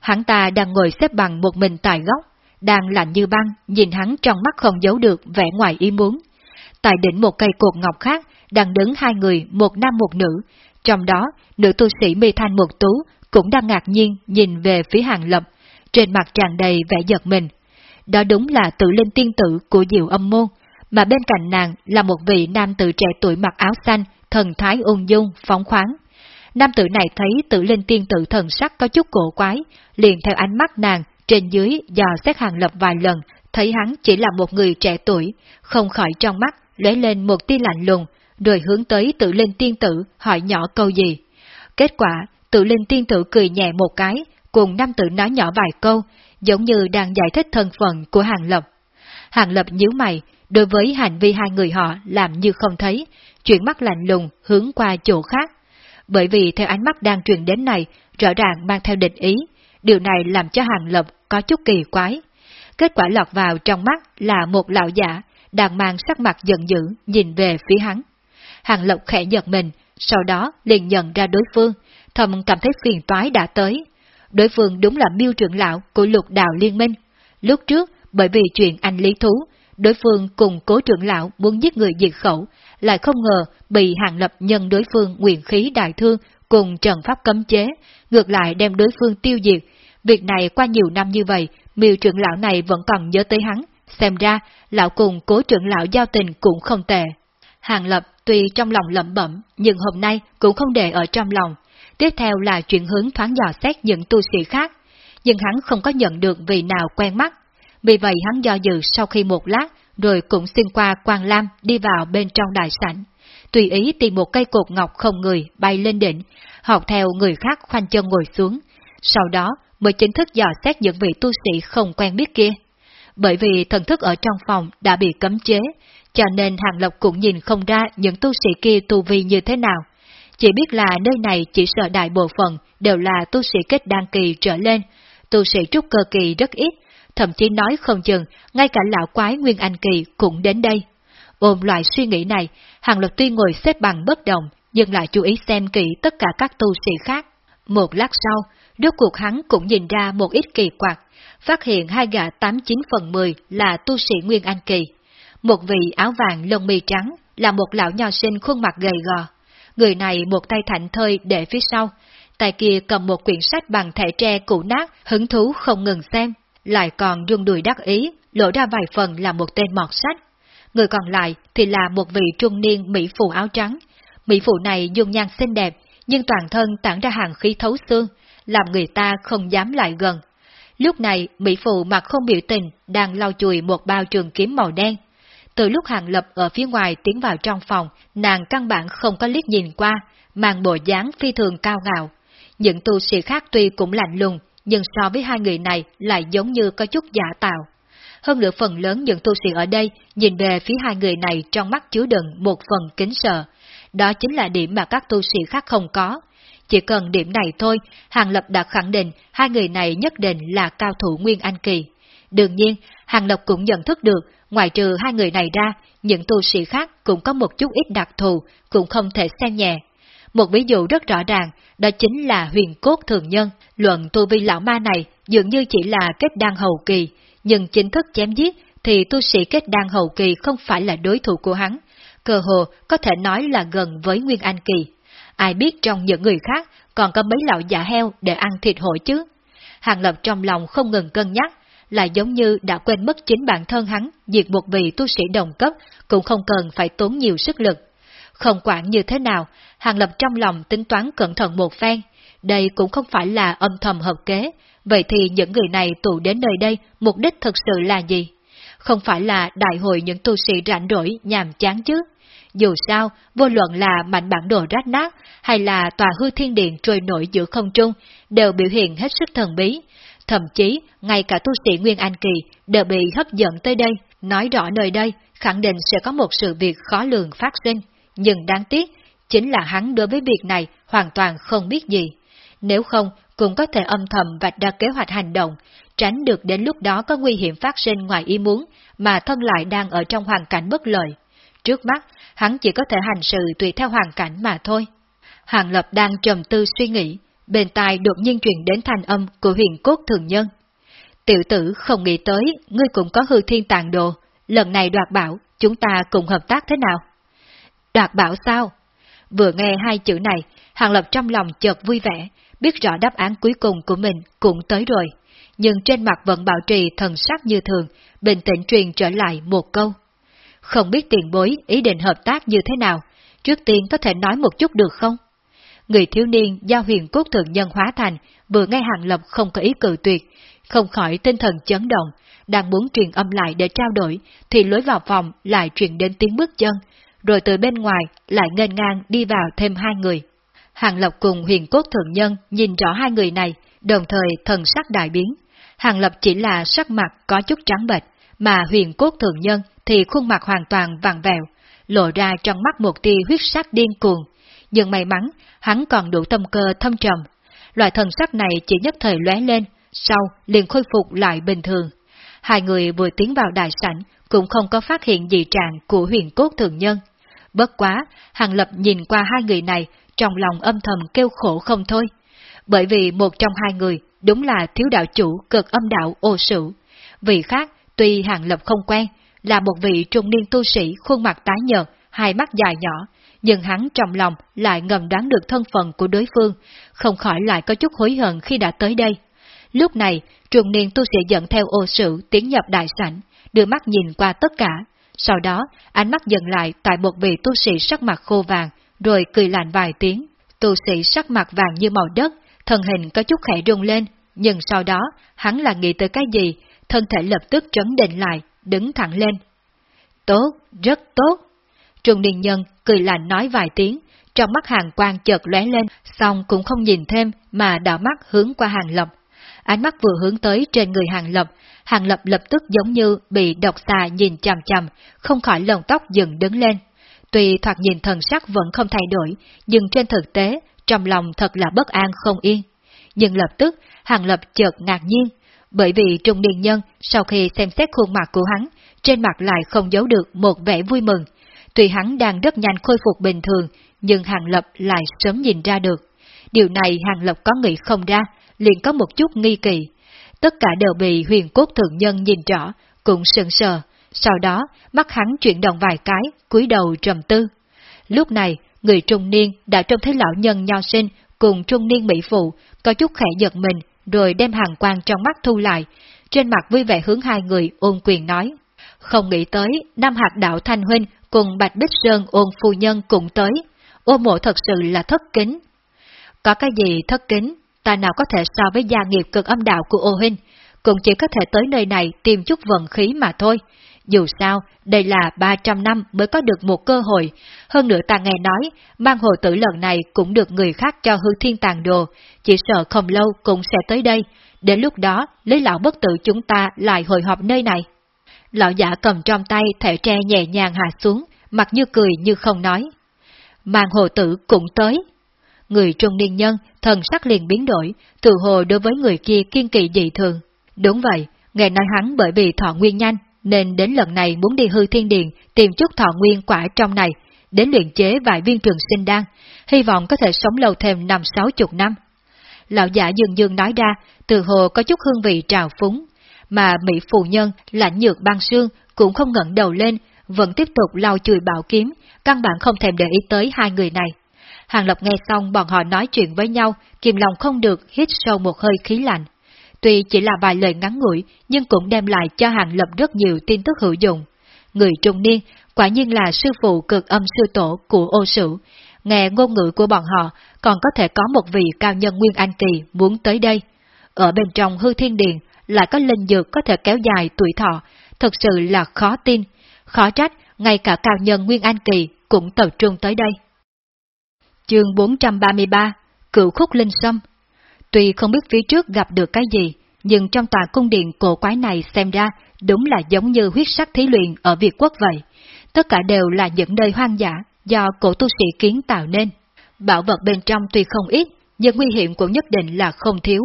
[SPEAKER 2] Hắn ta đang ngồi xếp bằng một mình tại góc, đang lạnh như băng, nhìn hắn trong mắt không giấu được vẻ ngoài ý muốn. Tại đỉnh một cây cột ngọc khác, đang đứng hai người, một nam một nữ, trong đó, nữ tu sĩ mi thanh một tú cũng đang ngạc nhiên nhìn về phía hàng lập, trên mặt tràn đầy vẻ giật mình. Đó đúng là tự linh tiên tử của diệu âm môn, mà bên cạnh nàng là một vị nam tử trẻ tuổi mặc áo xanh, thần thái ung dung, phóng khoáng. Nam tử này thấy tự linh tiên tử thần sắc có chút cổ quái, liền theo ánh mắt nàng trên dưới dò xét hàng lập vài lần, thấy hắn chỉ là một người trẻ tuổi, không khỏi trong mắt lóe lên một tia lạnh lùng, rồi hướng tới tự linh tiên tử hỏi nhỏ câu gì. Kết quả, tự linh tiên tử cười nhẹ một cái, cùng nam tử nói nhỏ vài câu, giống như đang giải thích thân phận của hàng lập. Hàng lập nhíu mày, đối với hành vi hai người họ làm như không thấy, chuyển mắt lạnh lùng hướng qua chỗ khác. Bởi vì theo ánh mắt đang truyền đến này, rõ ràng mang theo định ý, điều này làm cho hàng lập có chút kỳ quái. Kết quả lọt vào trong mắt là một lão giả, đang mang sắc mặt giận dữ, nhìn về phía hắn. Hàng Lộc khẽ giật mình, sau đó liền nhận ra đối phương, thầm cảm thấy phiền toái đã tới. Đối phương đúng là miêu trưởng lão của lục đạo liên minh. Lúc trước, bởi vì chuyện anh lý thú, đối phương cùng cố trưởng lão muốn giết người diệt khẩu, lại không ngờ bị hàng lập nhân đối phương nguyện khí đại thương cùng trận pháp cấm chế, ngược lại đem đối phương tiêu diệt. Việc này qua nhiều năm như vậy, miêu trưởng lão này vẫn còn nhớ tới hắn, xem ra lão cùng cố trưởng lão giao tình cũng không tệ. Hàng Lập tuy trong lòng lẩm bẩm, nhưng hôm nay cũng không để ở trong lòng. Tiếp theo là chuyện hướng thoáng dò xét những tu sĩ khác, nhưng hắn không có nhận được vị nào quen mắt. Vì vậy hắn do dự sau khi một lát, rồi cũng xuyên qua quang lam đi vào bên trong đại sảnh. Tùy ý tìm một cây cột ngọc không người bay lên đỉnh, học theo người khác khoanh chân ngồi xuống. Sau đó mới chính thức dò xét những vị tu sĩ không quen biết kia. Bởi vì thần thức ở trong phòng đã bị cấm chế, cho nên Hàng Lộc cũng nhìn không ra những tu sĩ kia tu vi như thế nào. Chỉ biết là nơi này chỉ sợ đại bộ phận đều là tu sĩ kết đăng kỳ trở lên, tu sĩ trúc cơ kỳ rất ít, thậm chí nói không chừng, ngay cả lão quái Nguyên Anh Kỳ cũng đến đây. Ôm loại suy nghĩ này, Hàng Lập tuy ngồi xếp bằng bất động, nhưng lại chú ý xem kỹ tất cả các tu sĩ khác. Một lát sau, rốt cuộc hắn cũng nhìn ra một ít kỳ quặc, phát hiện hai gã 89 phần 10 là tu sĩ Nguyên Anh Kỳ. Một vị áo vàng lông mi trắng là một lão nho sinh khuôn mặt gầy gò. Người này một tay thảnh thơi để phía sau, tay kia cầm một quyển sách bằng thẻ tre cũ nát, hứng thú không ngừng xem, lại còn rung đùi đắc ý, lộ ra vài phần là một tên mọt sách. Người còn lại thì là một vị trung niên mỹ phụ áo trắng. Mỹ phụ này dung nhan xinh đẹp, nhưng toàn thân tản ra hàng khí thấu xương, làm người ta không dám lại gần. Lúc này, Mỹ Phụ mặt không biểu tình, đang lau chùi một bao trường kiếm màu đen. Từ lúc Hàng Lập ở phía ngoài tiến vào trong phòng, nàng căn bản không có liếc nhìn qua, mang bộ dáng phi thường cao ngạo. Những tu sĩ khác tuy cũng lạnh lùng, nhưng so với hai người này lại giống như có chút giả tạo. Hơn nữa phần lớn những tu sĩ ở đây nhìn về phía hai người này trong mắt chứa đựng một phần kính sợ. Đó chính là điểm mà các tu sĩ khác không có, chỉ cần điểm này thôi, Hàng Lập đã khẳng định hai người này nhất định là cao thủ Nguyên Anh Kỳ. Đương nhiên, Hàng Lập cũng nhận thức được, ngoài trừ hai người này ra, những tu sĩ khác cũng có một chút ít đặc thù, cũng không thể xem nhẹ. Một ví dụ rất rõ ràng, đó chính là huyền cốt thường nhân. Luận tu vi lão ma này dường như chỉ là kết đan hậu kỳ, nhưng chính thức chém giết thì tu sĩ kết đan hậu kỳ không phải là đối thủ của hắn. Cơ hồ có thể nói là gần với Nguyên Anh kỳ ai biết trong những người khác còn có mấy lão giả heo để ăn thịt hổ chứ. Hàng Lập trong lòng không ngừng cân nhắc, là giống như đã quên mất chính bản thân hắn diệt một vị tu sĩ đồng cấp cũng không cần phải tốn nhiều sức lực. Không quản như thế nào, Hàng Lập trong lòng tính toán cẩn thận một phen, đây cũng không phải là âm thầm hợp kế, vậy thì những người này tụ đến nơi đây mục đích thực sự là gì? Không phải là đại hội những tu sĩ rảnh rỗi nhàm chán chứ? Dù sao, vô luận là mạnh bản đồ rách nát hay là tòa hư thiên điện trôi nổi giữa không trung, đều biểu hiện hết sức thần bí. Thậm chí, ngay cả tu sĩ Nguyên an Kỳ đều bị hấp dẫn tới đây, nói rõ nơi đây khẳng định sẽ có một sự việc khó lường phát sinh. Nhưng đáng tiếc, chính là hắn đối với việc này hoàn toàn không biết gì. Nếu không, cũng có thể âm thầm vạch ra kế hoạch hành động, tránh được đến lúc đó có nguy hiểm phát sinh ngoài ý muốn, mà thân lại đang ở trong hoàn cảnh bất lợi. Trước mắt, hắn chỉ có thể hành sự tùy theo hoàn cảnh mà thôi. Hàng Lập đang trầm tư suy nghĩ, bên tai đột nhiên truyền đến thanh âm của huyền cốt thường nhân. Tiểu tử không nghĩ tới, ngươi cũng có hư thiên tàn đồ, lần này đoạt bảo, chúng ta cùng hợp tác thế nào? Đoạt bảo sao? Vừa nghe hai chữ này, Hàng Lập trong lòng chợt vui vẻ, biết rõ đáp án cuối cùng của mình cũng tới rồi. Nhưng trên mặt vẫn bảo trì thần sắc như thường, bình tĩnh truyền trở lại một câu. Không biết tiền bối ý định hợp tác như thế nào, trước tiên có thể nói một chút được không? người thiếu niên do huyền cốt thượng nhân hóa thành vừa nghe Hàng Lập không có ý cự tuyệt, không khỏi tinh thần chấn động, đang muốn truyền âm lại để trao đổi, thì lối vào phòng lại truyền đến tiếng bước chân, rồi từ bên ngoài lại nghênh ngang đi vào thêm hai người. Hàng Lập cùng huyền cốt thượng nhân nhìn rõ hai người này, đồng thời thần sắc đại biến. Hàng Lập chỉ là sắc mặt có chút trắng bệch, mà huyền cốt thượng nhân thì khuôn mặt hoàn toàn vàng vẹo, lộ ra trong mắt một tia huyết sắc điên cuồng. Nhưng may mắn, hắn còn đủ tâm cơ thâm trầm. Loại thần sắc này chỉ nhất thời lóe lên, sau liền khôi phục lại bình thường. Hai người vừa tiến vào đại sảnh cũng không có phát hiện dị trạng của huyền cốt thường nhân. Bất quá, Hàng Lập nhìn qua hai người này, trong lòng âm thầm kêu khổ không thôi. Bởi vì một trong hai người đúng là thiếu đạo chủ cực âm đạo ô sử. Vị khác, tuy Hàng Lập không quen, là một vị trung niên tu sĩ khuôn mặt tái nhợt, hai mắt dài nhỏ, nhưng hắn trong lòng lại ngầm đoán được thân phận của đối phương, không khỏi lại có chút hối hận khi đã tới đây. Lúc này, trung niên tu sĩ dẫn theo ô sử tiến nhập đại sảnh, đưa mắt nhìn qua tất cả, sau đó ánh mắt dừng lại tại một vị tu sĩ sắc mặt khô vàng, rồi cười lạnh vài tiếng. Tu sĩ sắc mặt vàng như màu đất, thân hình có chút khẽ rung lên, nhưng sau đó hắn là nghĩ tới cái gì, thân thể lập tức trấn định lại, đứng thẳng lên. Tốt, rất tốt. Trung niên nhân cười lạnh nói vài tiếng, trong mắt hàng quang chợt lóe lên, xong cũng không nhìn thêm mà đảo mắt hướng qua hàng lập. Ánh mắt vừa hướng tới trên người hàng lập, hàng lập lập tức giống như bị độc xà nhìn chằm chằm, không khỏi lồng tóc dựng đứng lên. Tuy thoạt nhìn thần sắc vẫn không thay đổi, nhưng trên thực tế, trong lòng thật là bất an không yên. Nhưng lập tức, hàng lập chợt ngạc nhiên, bởi vì trung niên nhân sau khi xem xét khuôn mặt của hắn, trên mặt lại không giấu được một vẻ vui mừng. Tuy hắn đang rất nhanh khôi phục bình thường, nhưng Hàng Lập lại sớm nhìn ra được. Điều này Hàng Lập có nghĩ không ra, liền có một chút nghi kỳ. Tất cả đều bị huyền cốt thượng nhân nhìn rõ, cũng sừng sờ. Sau đó, mắt hắn chuyển động vài cái, cúi đầu trầm tư. Lúc này, người trung niên đã trông thấy lão nhân nho sinh cùng trung niên mỹ phụ, có chút khẽ giật mình, rồi đem hàng quang trong mắt thu lại, trên mặt vui vẻ hướng hai người ôn quyền nói. Không nghĩ tới, Nam Hạt Đạo Thanh Huynh cùng Bạch Bích Sơn ôn phu nhân cũng tới, ô mộ thật sự là thất kính. Có cái gì thất kính, ta nào có thể so với gia nghiệp cực âm đạo của ô huynh, cũng chỉ có thể tới nơi này tìm chút vận khí mà thôi. Dù sao, đây là 300 năm mới có được một cơ hội, hơn nữa ta nghe nói, mang hồ tử lần này cũng được người khác cho hư thiên tàn đồ, chỉ sợ không lâu cũng sẽ tới đây, đến lúc đó lấy lão bất tử chúng ta lại hội họp nơi này. Lão giả cầm trong tay thẻ tre nhẹ nhàng hạ xuống, mặt như cười như không nói. Mang hồ tử cũng tới. Người trung niên nhân, thần sắc liền biến đổi, tự hồ đối với người kia kiên kỳ dị thường. Đúng vậy, ngày nay hắn bởi vì thọ nguyên nhanh, nên đến lần này muốn đi hư thiên điện tìm chút thọ nguyên quả trong này, đến luyện chế vài viên trường sinh đan, hy vọng có thể sống lâu thêm năm sáu chục năm. Lão giả dường dường nói ra, từ hồ có chút hương vị trào phúng, mà Mỹ phụ nhân lạnh nhược băng xương cũng không ngẩng đầu lên, vẫn tiếp tục lau chùi bảo kiếm, căn bản không thèm để ý tới hai người này. Hàng Lập nghe xong bọn họ nói chuyện với nhau, kiềm lòng không được hít sâu một hơi khí lạnh. Tuy chỉ là vài lời ngắn ngủi, nhưng cũng đem lại cho Hàng Lập rất nhiều tin tức hữu dụng. Người trung niên, quả nhiên là sư phụ cực âm sư tổ của ô sử. Nghe ngôn ngữ của bọn họ, còn có thể có một vị cao nhân Nguyên Anh Kỳ muốn tới đây. Ở bên trong hư thiên điện, lại có linh dược có thể kéo dài tuổi thọ, thật sự là khó tin. Khó trách, ngay cả cao nhân Nguyên Anh Kỳ cũng tập trung tới đây. Chương 433 Cựu khúc linh sâm Tuy không biết phía trước gặp được cái gì, nhưng trong tòa cung điện cổ quái này xem ra đúng là giống như huyết sắc thí luyện ở Việt Quốc vậy. Tất cả đều là những nơi hoang dã do cổ tu sĩ kiến tạo nên. Bảo vật bên trong tuy không ít, nhưng nguy hiểm cũng nhất định là không thiếu,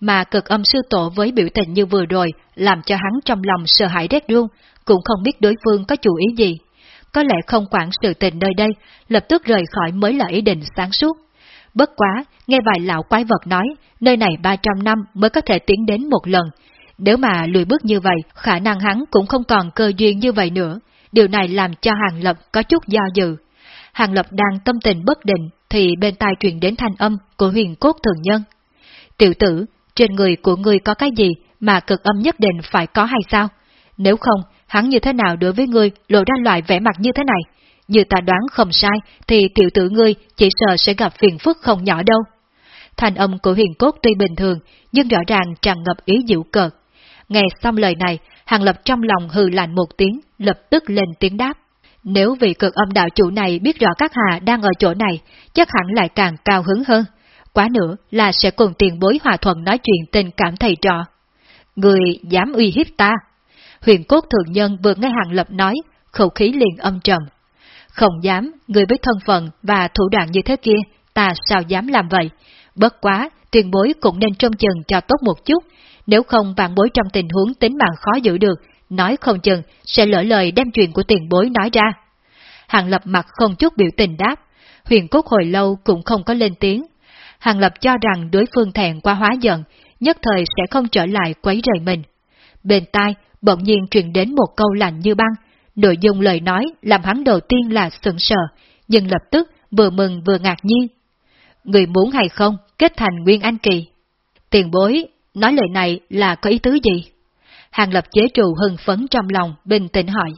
[SPEAKER 2] mà cực âm sư tổ với biểu tình như vừa rồi làm cho hắn trong lòng sợ hãi rét run, cũng không biết đối phương có chủ ý gì. Có lẽ không quản sự tình nơi đây, lập tức rời khỏi mới là ý định sáng suốt. Bất quá, nghe vài lão quái vật nói, nơi này 300 năm mới có thể tiến đến một lần. Nếu mà lùi bước như vậy, khả năng hắn cũng không còn cơ duyên như vậy nữa. Điều này làm cho Hàng Lập có chút do dự. Hàng Lập đang tâm tình bất định, thì bên tai truyền đến thanh âm của huyền cốt thường nhân. Tiểu tử, trên người của người có cái gì mà cực âm nhất định phải có hay sao? Nếu không, hắn như thế nào đối với ngươi lộ ra loại vẻ mặt như thế này? như ta đoán không sai thì tiểu tử ngươi chỉ sợ sẽ gặp phiền phức không nhỏ đâu. Thành âm của huyền cốt tuy bình thường, nhưng rõ ràng tràn ngập ý dịu cợt. Nghe xong lời này, Hàng Lập trong lòng hừ lạnh một tiếng, lập tức lên tiếng đáp. Nếu vị cực âm đạo chủ này biết rõ các hà đang ở chỗ này, chắc hẳn lại càng cao hứng hơn. Quá nữa là sẽ cùng tiền bối hòa thuận nói chuyện tình cảm thầy trò. Người dám uy hiếp ta. Huyền cốt thượng nhân vừa nghe Hàng Lập nói, khẩu khí liền âm trầm. Không dám, người với thân phận và thủ đoạn như thế kia, ta sao dám làm vậy? Bất quá, tiền bối cũng nên trông chừng cho tốt một chút, nếu không vạn bối trong tình huống tính mạng khó giữ được, nói không chừng sẽ lỡ lời đem chuyện của tiền bối nói ra. Hàng Lập mặt không chút biểu tình đáp, huyền cốt hồi lâu cũng không có lên tiếng. Hàng Lập cho rằng đối phương thẹn qua hóa giận, nhất thời sẽ không trở lại quấy rầy mình. Bên tai, bỗng nhiên truyền đến một câu lạnh như băng, nội dung lời nói làm hắn đầu tiên là sững sờ, nhưng lập tức vừa mừng vừa ngạc nhiên. Người muốn hay không kết thành Nguyên Anh Kỳ? Tiền bối, nói lời này là có ý tứ gì? Hàng lập chế trụ hưng phấn trong lòng, bình tĩnh hỏi.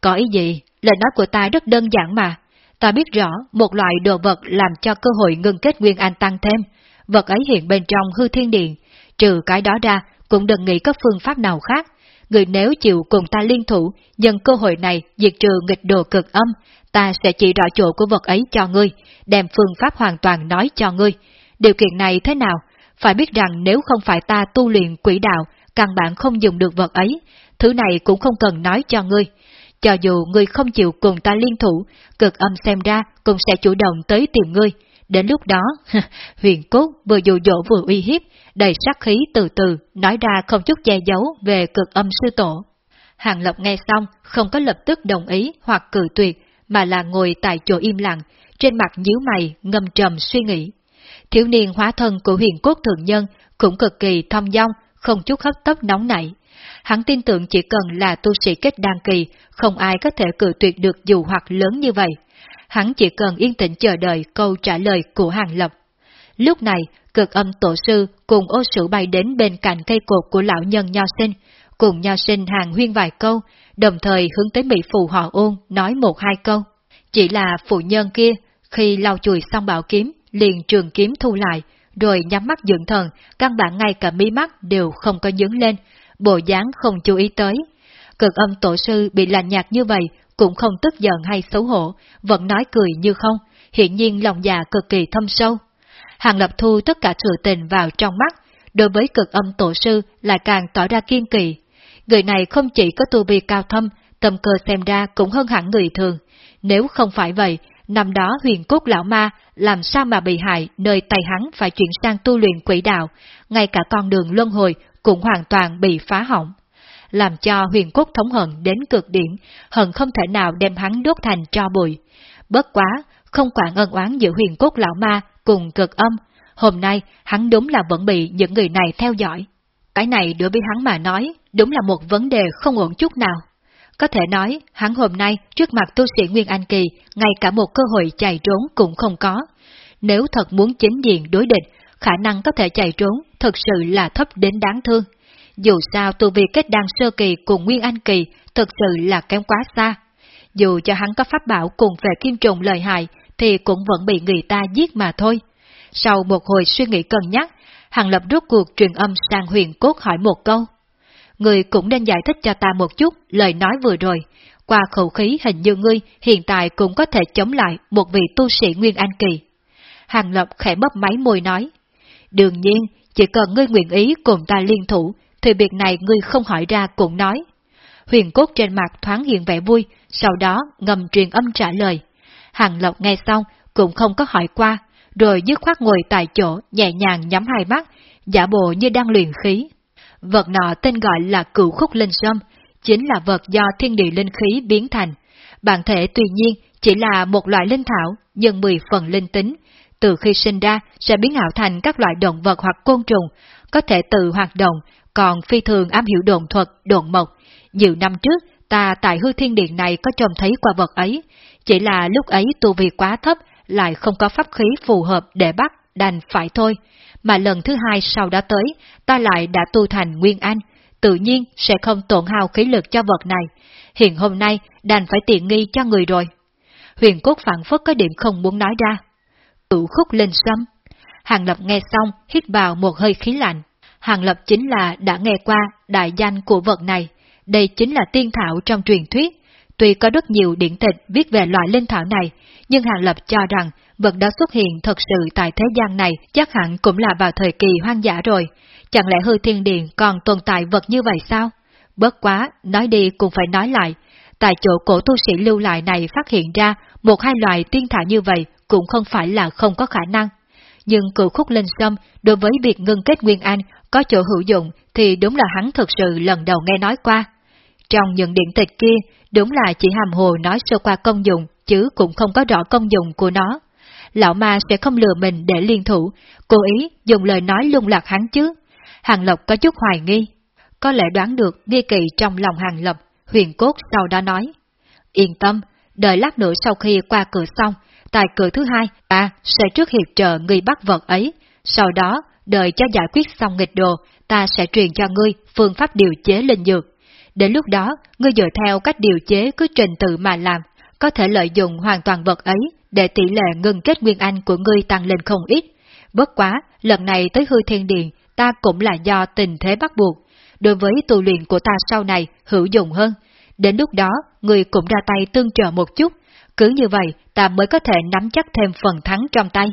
[SPEAKER 2] Có ý gì? Lời nói của ta rất đơn giản mà. Ta biết rõ một loại đồ vật làm cho cơ hội ngưng kết Nguyên Anh tăng thêm. Vật ấy hiện bên trong hư thiên điện. Trừ cái đó ra, cũng đừng nghĩ có phương pháp nào khác. Người nếu chịu cùng ta liên thủ, nhân cơ hội này diệt trừ nghịch đồ cực âm, ta sẽ chỉ rõ chỗ của vật ấy cho ngươi, đem phương pháp hoàn toàn nói cho ngươi. Điều kiện này thế nào? Phải biết rằng nếu không phải ta tu luyện quỷ đạo, căn bản không dùng được vật ấy, thứ này cũng không cần nói cho ngươi. Cho dù ngươi không chịu cùng ta liên thủ, cực âm xem ra cũng sẽ chủ động tới tìm ngươi. Đến lúc đó, huyền cốt vừa dụ dỗ vừa uy hiếp, đầy sát khí từ từ, nói ra không chút che giấu về cực âm sư tổ. Hàng Lộc nghe xong, không có lập tức đồng ý hoặc cử tuyệt, mà là ngồi tại chỗ im lặng, trên mặt nhíu mày, ngâm trầm suy nghĩ. Thiếu niên hóa thân của huyền cốt thượng nhân cũng cực kỳ thông dong, không chút hấp tấp nóng nảy. Hắn tin tưởng chỉ cần là tu sĩ kết đan kỳ, không ai có thể cự tuyệt được dù hoặc lớn như vậy. Hắn chỉ cần yên tĩnh chờ đợi câu trả lời của Hàng Lập. Lúc này, cực âm tổ sư cùng ô sử bay đến bên cạnh cây cột của lão nhân nho sinh, cùng nho sinh hàng huyên vài câu, đồng thời hướng tới Mỹ Phụ họ ôn nói một hai câu. Chỉ là phụ nhân kia, khi lau chùi xong bảo kiếm, liền trường kiếm thu lại, rồi nhắm mắt dưỡng thần, căn bản ngay cả mí mắt đều không có nhướng lên, bộ dáng không chú ý tới. Cực âm tổ sư bị lạnh nhạt như vậy, cũng không tức giận hay xấu hổ, vẫn nói cười như không, hiện nhiên lòng già cực kỳ thâm sâu. Hàng lập thu tất cả sự tình vào trong mắt, đối với cực âm tổ sư là càng tỏ ra kiên kỳ. Người này không chỉ có tu vi cao thâm, tầm cơ xem ra cũng hơn hẳn người thường. Nếu không phải vậy, năm đó huyền cốt lão ma làm sao mà bị hại nơi tay hắn phải chuyển sang tu luyện quỷ đạo, ngay cả con đường luân hồi cũng hoàn toàn bị phá hỏng. Làm cho huyền cốt thống hận đến cực điểm, hận không thể nào đem hắn đốt thành cho bụi. Bất quá, không quản ân oán giữa huyền cốt lão ma cùng cực âm, hôm nay hắn đúng là vẫn bị những người này theo dõi. Cái này đối với hắn mà nói, đúng là một vấn đề không ổn chút nào. Có thể nói, hắn hôm nay trước mặt tu sĩ Nguyên Anh Kỳ, ngay cả một cơ hội chạy trốn cũng không có. Nếu thật muốn chính diện đối địch, khả năng có thể chạy trốn thật sự là thấp đến đáng thương. Dù sao tu vi kết đan sơ kỳ cùng Nguyên Anh Kỳ thật sự là kém quá xa. Dù cho hắn có pháp bảo cùng về kim trùng lợi hại, thì cũng vẫn bị người ta giết mà thôi. Sau một hồi suy nghĩ cân nhắc, Hàng Lập rút cuộc truyền âm sang huyền cốt hỏi một câu. Người cũng nên giải thích cho ta một chút lời nói vừa rồi. Qua khẩu khí hình như ngươi hiện tại cũng có thể chống lại một vị tu sĩ Nguyên Anh Kỳ. Hàng Lập khẽ bóp máy môi nói. Đương nhiên, chỉ cần ngươi nguyện ý cùng ta liên thủ, thì việc này ngươi không hỏi ra cũng nói. Huyền cốt trên mặt thoáng hiện vẻ vui, sau đó ngầm truyền âm trả lời. Hàng Lộc nghe xong, cũng không có hỏi qua, rồi dứt khoát ngồi tại chỗ, nhẹ nhàng nhắm hai mắt, giả bộ như đang luyện khí. Vật nọ tên gọi là cửu khúc linh sâm, chính là vật do thiên địa linh khí biến thành. Bản thể tuy nhiên chỉ là một loại linh thảo, nhưng mười phần linh tính, từ khi sinh ra sẽ biến ảo thành các loại động vật hoặc côn trùng, có thể tự hoạt động, còn phi thường am hiểu đồn thuật, đồn mộc. Nhiều năm trước, ta tại hư thiên điện này có trông thấy qua vật ấy, chỉ là lúc ấy tu vi quá thấp, lại không có pháp khí phù hợp để bắt, đành phải thôi. Mà lần thứ hai sau đó tới, ta lại đã tu thành Nguyên Anh, tự nhiên sẽ không tổn hao khí lực cho vật này. Hiện hôm nay, đành phải tiện nghi cho người rồi. huyền cốt phản phất có điểm không muốn nói ra. Cửu khúc lên sâm. Hàng Lập nghe xong, hít vào một hơi khí lạnh. Hàng Lập chính là đã nghe qua đại danh của vật này. Đây chính là tiên thảo trong truyền thuyết. Tuy có rất nhiều điển tịch viết về loại linh thảo này, nhưng Hàng Lập cho rằng vật đó xuất hiện thật sự tại thế gian này chắc hẳn cũng là vào thời kỳ hoang dã rồi. Chẳng lẽ hư thiên điện còn tồn tại vật như vậy sao? Bớt quá, nói đi cũng phải nói lại. Tại chỗ cổ tu sĩ lưu lại này phát hiện ra một hai loại tiên thảo như vậy cũng không phải là không có khả năng. Nhưng cựu khúc linh sâm đối với việc ngưng kết Nguyên Anh có chỗ hữu dụng thì đúng là hắn thực sự lần đầu nghe nói qua. Trong những điện tịch kia, đúng là chỉ hàm hồ nói sơ qua công dụng, chứ cũng không có rõ công dụng của nó. Lão ma sẽ không lừa mình để liên thủ, cố ý dùng lời nói lung lạc hắn chứ. Hàng Lộc có chút hoài nghi. Có lẽ đoán được nghi kỳ trong lòng Hàng Lộc, huyền cốt sau đó nói. Yên tâm, đợi lát nữa sau khi qua cửa xong, tại cửa thứ hai, ta sẽ trước hiệp trợ người bắt vật ấy, sau đó, đợi cho giải quyết xong nghịch đồ, ta sẽ truyền cho ngươi phương pháp điều chế linh dược. Đến lúc đó, ngươi dựa theo cách điều chế cứ trình tự mà làm, có thể lợi dụng hoàn toàn vật ấy để tỷ lệ ngừng kết nguyên anh của ngươi tăng lên không ít. Bất quá, lần này tới hư thiên điện, ta cũng là do tình thế bắt buộc. Đối với tu luyện của ta sau này hữu dụng hơn. Đến lúc đó, ngươi cũng ra tay tương trợ một chút. Cứ như vậy, ta mới có thể nắm chắc thêm phần thắng trong tay.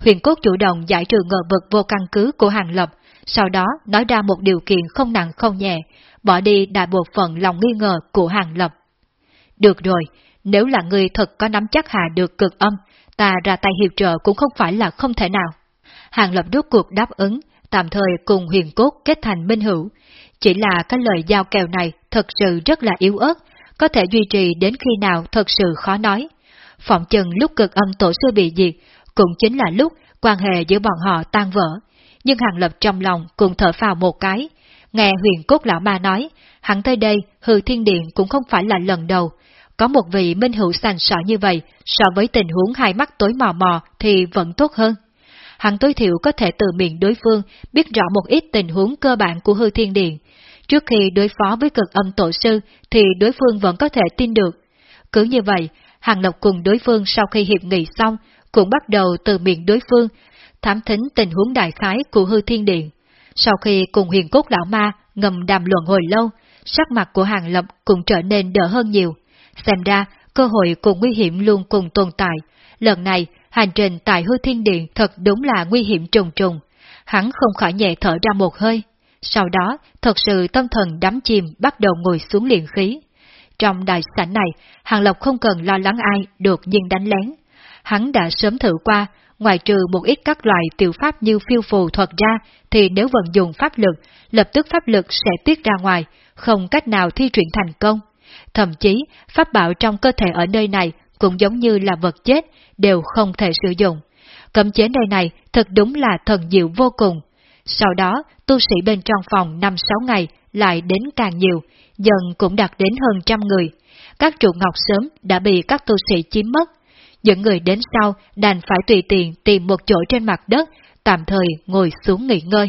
[SPEAKER 2] Huyền cốt chủ động giải trừ ngờ vực vô căn cứ của Hàng Lập, sau đó nói ra một điều kiện không nặng không nhẹ, bỏ đi đại bộ phận lòng nghi ngờ của Hàng Lập. Được rồi, nếu là người thật có nắm chắc hạ được cực âm, ta ra tay hiệp trợ cũng không phải là không thể nào. Hàng Lập rốt cuộc đáp ứng, tạm thời cùng huyền cốt kết thành minh hữu. Chỉ là cái lời giao kèo này thật sự rất là yếu ớt, có thể duy trì đến khi nào thật sự khó nói. Phỏng chừng lúc cực âm tổ sư bị diệt, cũng chính là lúc quan hệ giữa bọn họ tan vỡ. Nhưng Hàng Lập trong lòng cũng thở phào một cái. Nghe huyền cốt lão ma nói, hắn tới đây hư thiên điện cũng không phải là lần đầu. Có một vị minh hữu sành sỏ như vậy, so với tình huống hai mắt tối mò mò thì vẫn tốt hơn. Hắn tối thiểu có thể từ miệng đối phương biết rõ một ít tình huống cơ bản của hư thiên điện. Trước khi đối phó với cực âm tổ sư thì đối phương vẫn có thể tin được. Cứ như vậy, Hàng Lộc cùng đối phương sau khi hiệp nghị xong cũng bắt đầu từ miệng đối phương, thám thính tình huống đại khái của hư thiên điện. Sau khi cùng huyền cốt lão ma ngầm đàm luận hồi lâu, sắc mặt của Hàng Lập cũng trở nên đỡ hơn nhiều. Xem ra, cơ hội cùng nguy hiểm luôn cùng tồn tại. Lần này, hành trình tại hư thiên điện thật đúng là nguy hiểm trùng trùng. Hắn không khỏi nhẹ thở ra một hơi. Sau đó, thật sự tâm thần đắm chìm bắt đầu ngồi xuống liền khí. Trong đại sảnh này, Hàng Lộc không cần lo lắng ai đột nhiên đánh lén. Hắn đã sớm thử qua, ngoài trừ một ít các loại tiểu pháp như phiêu phù thuật ra, thì nếu vận dụng pháp lực, lập tức pháp lực sẽ tiết ra ngoài, không cách nào thi triển thành công. Thậm chí, pháp bảo trong cơ thể ở nơi này cũng giống như là vật chết, đều không thể sử dụng. Cấm chế nơi này thật đúng là thần diệu vô cùng. Sau đó, tu sĩ bên trong phòng 5-6 ngày lại đến càng nhiều, dần cũng đạt đến hơn trăm người. Các trụ ngọc sớm đã bị các tu sĩ chiếm mất. Những người đến sau đành phải tùy tiện tìm một chỗ trên mặt đất, tạm thời ngồi xuống nghỉ ngơi.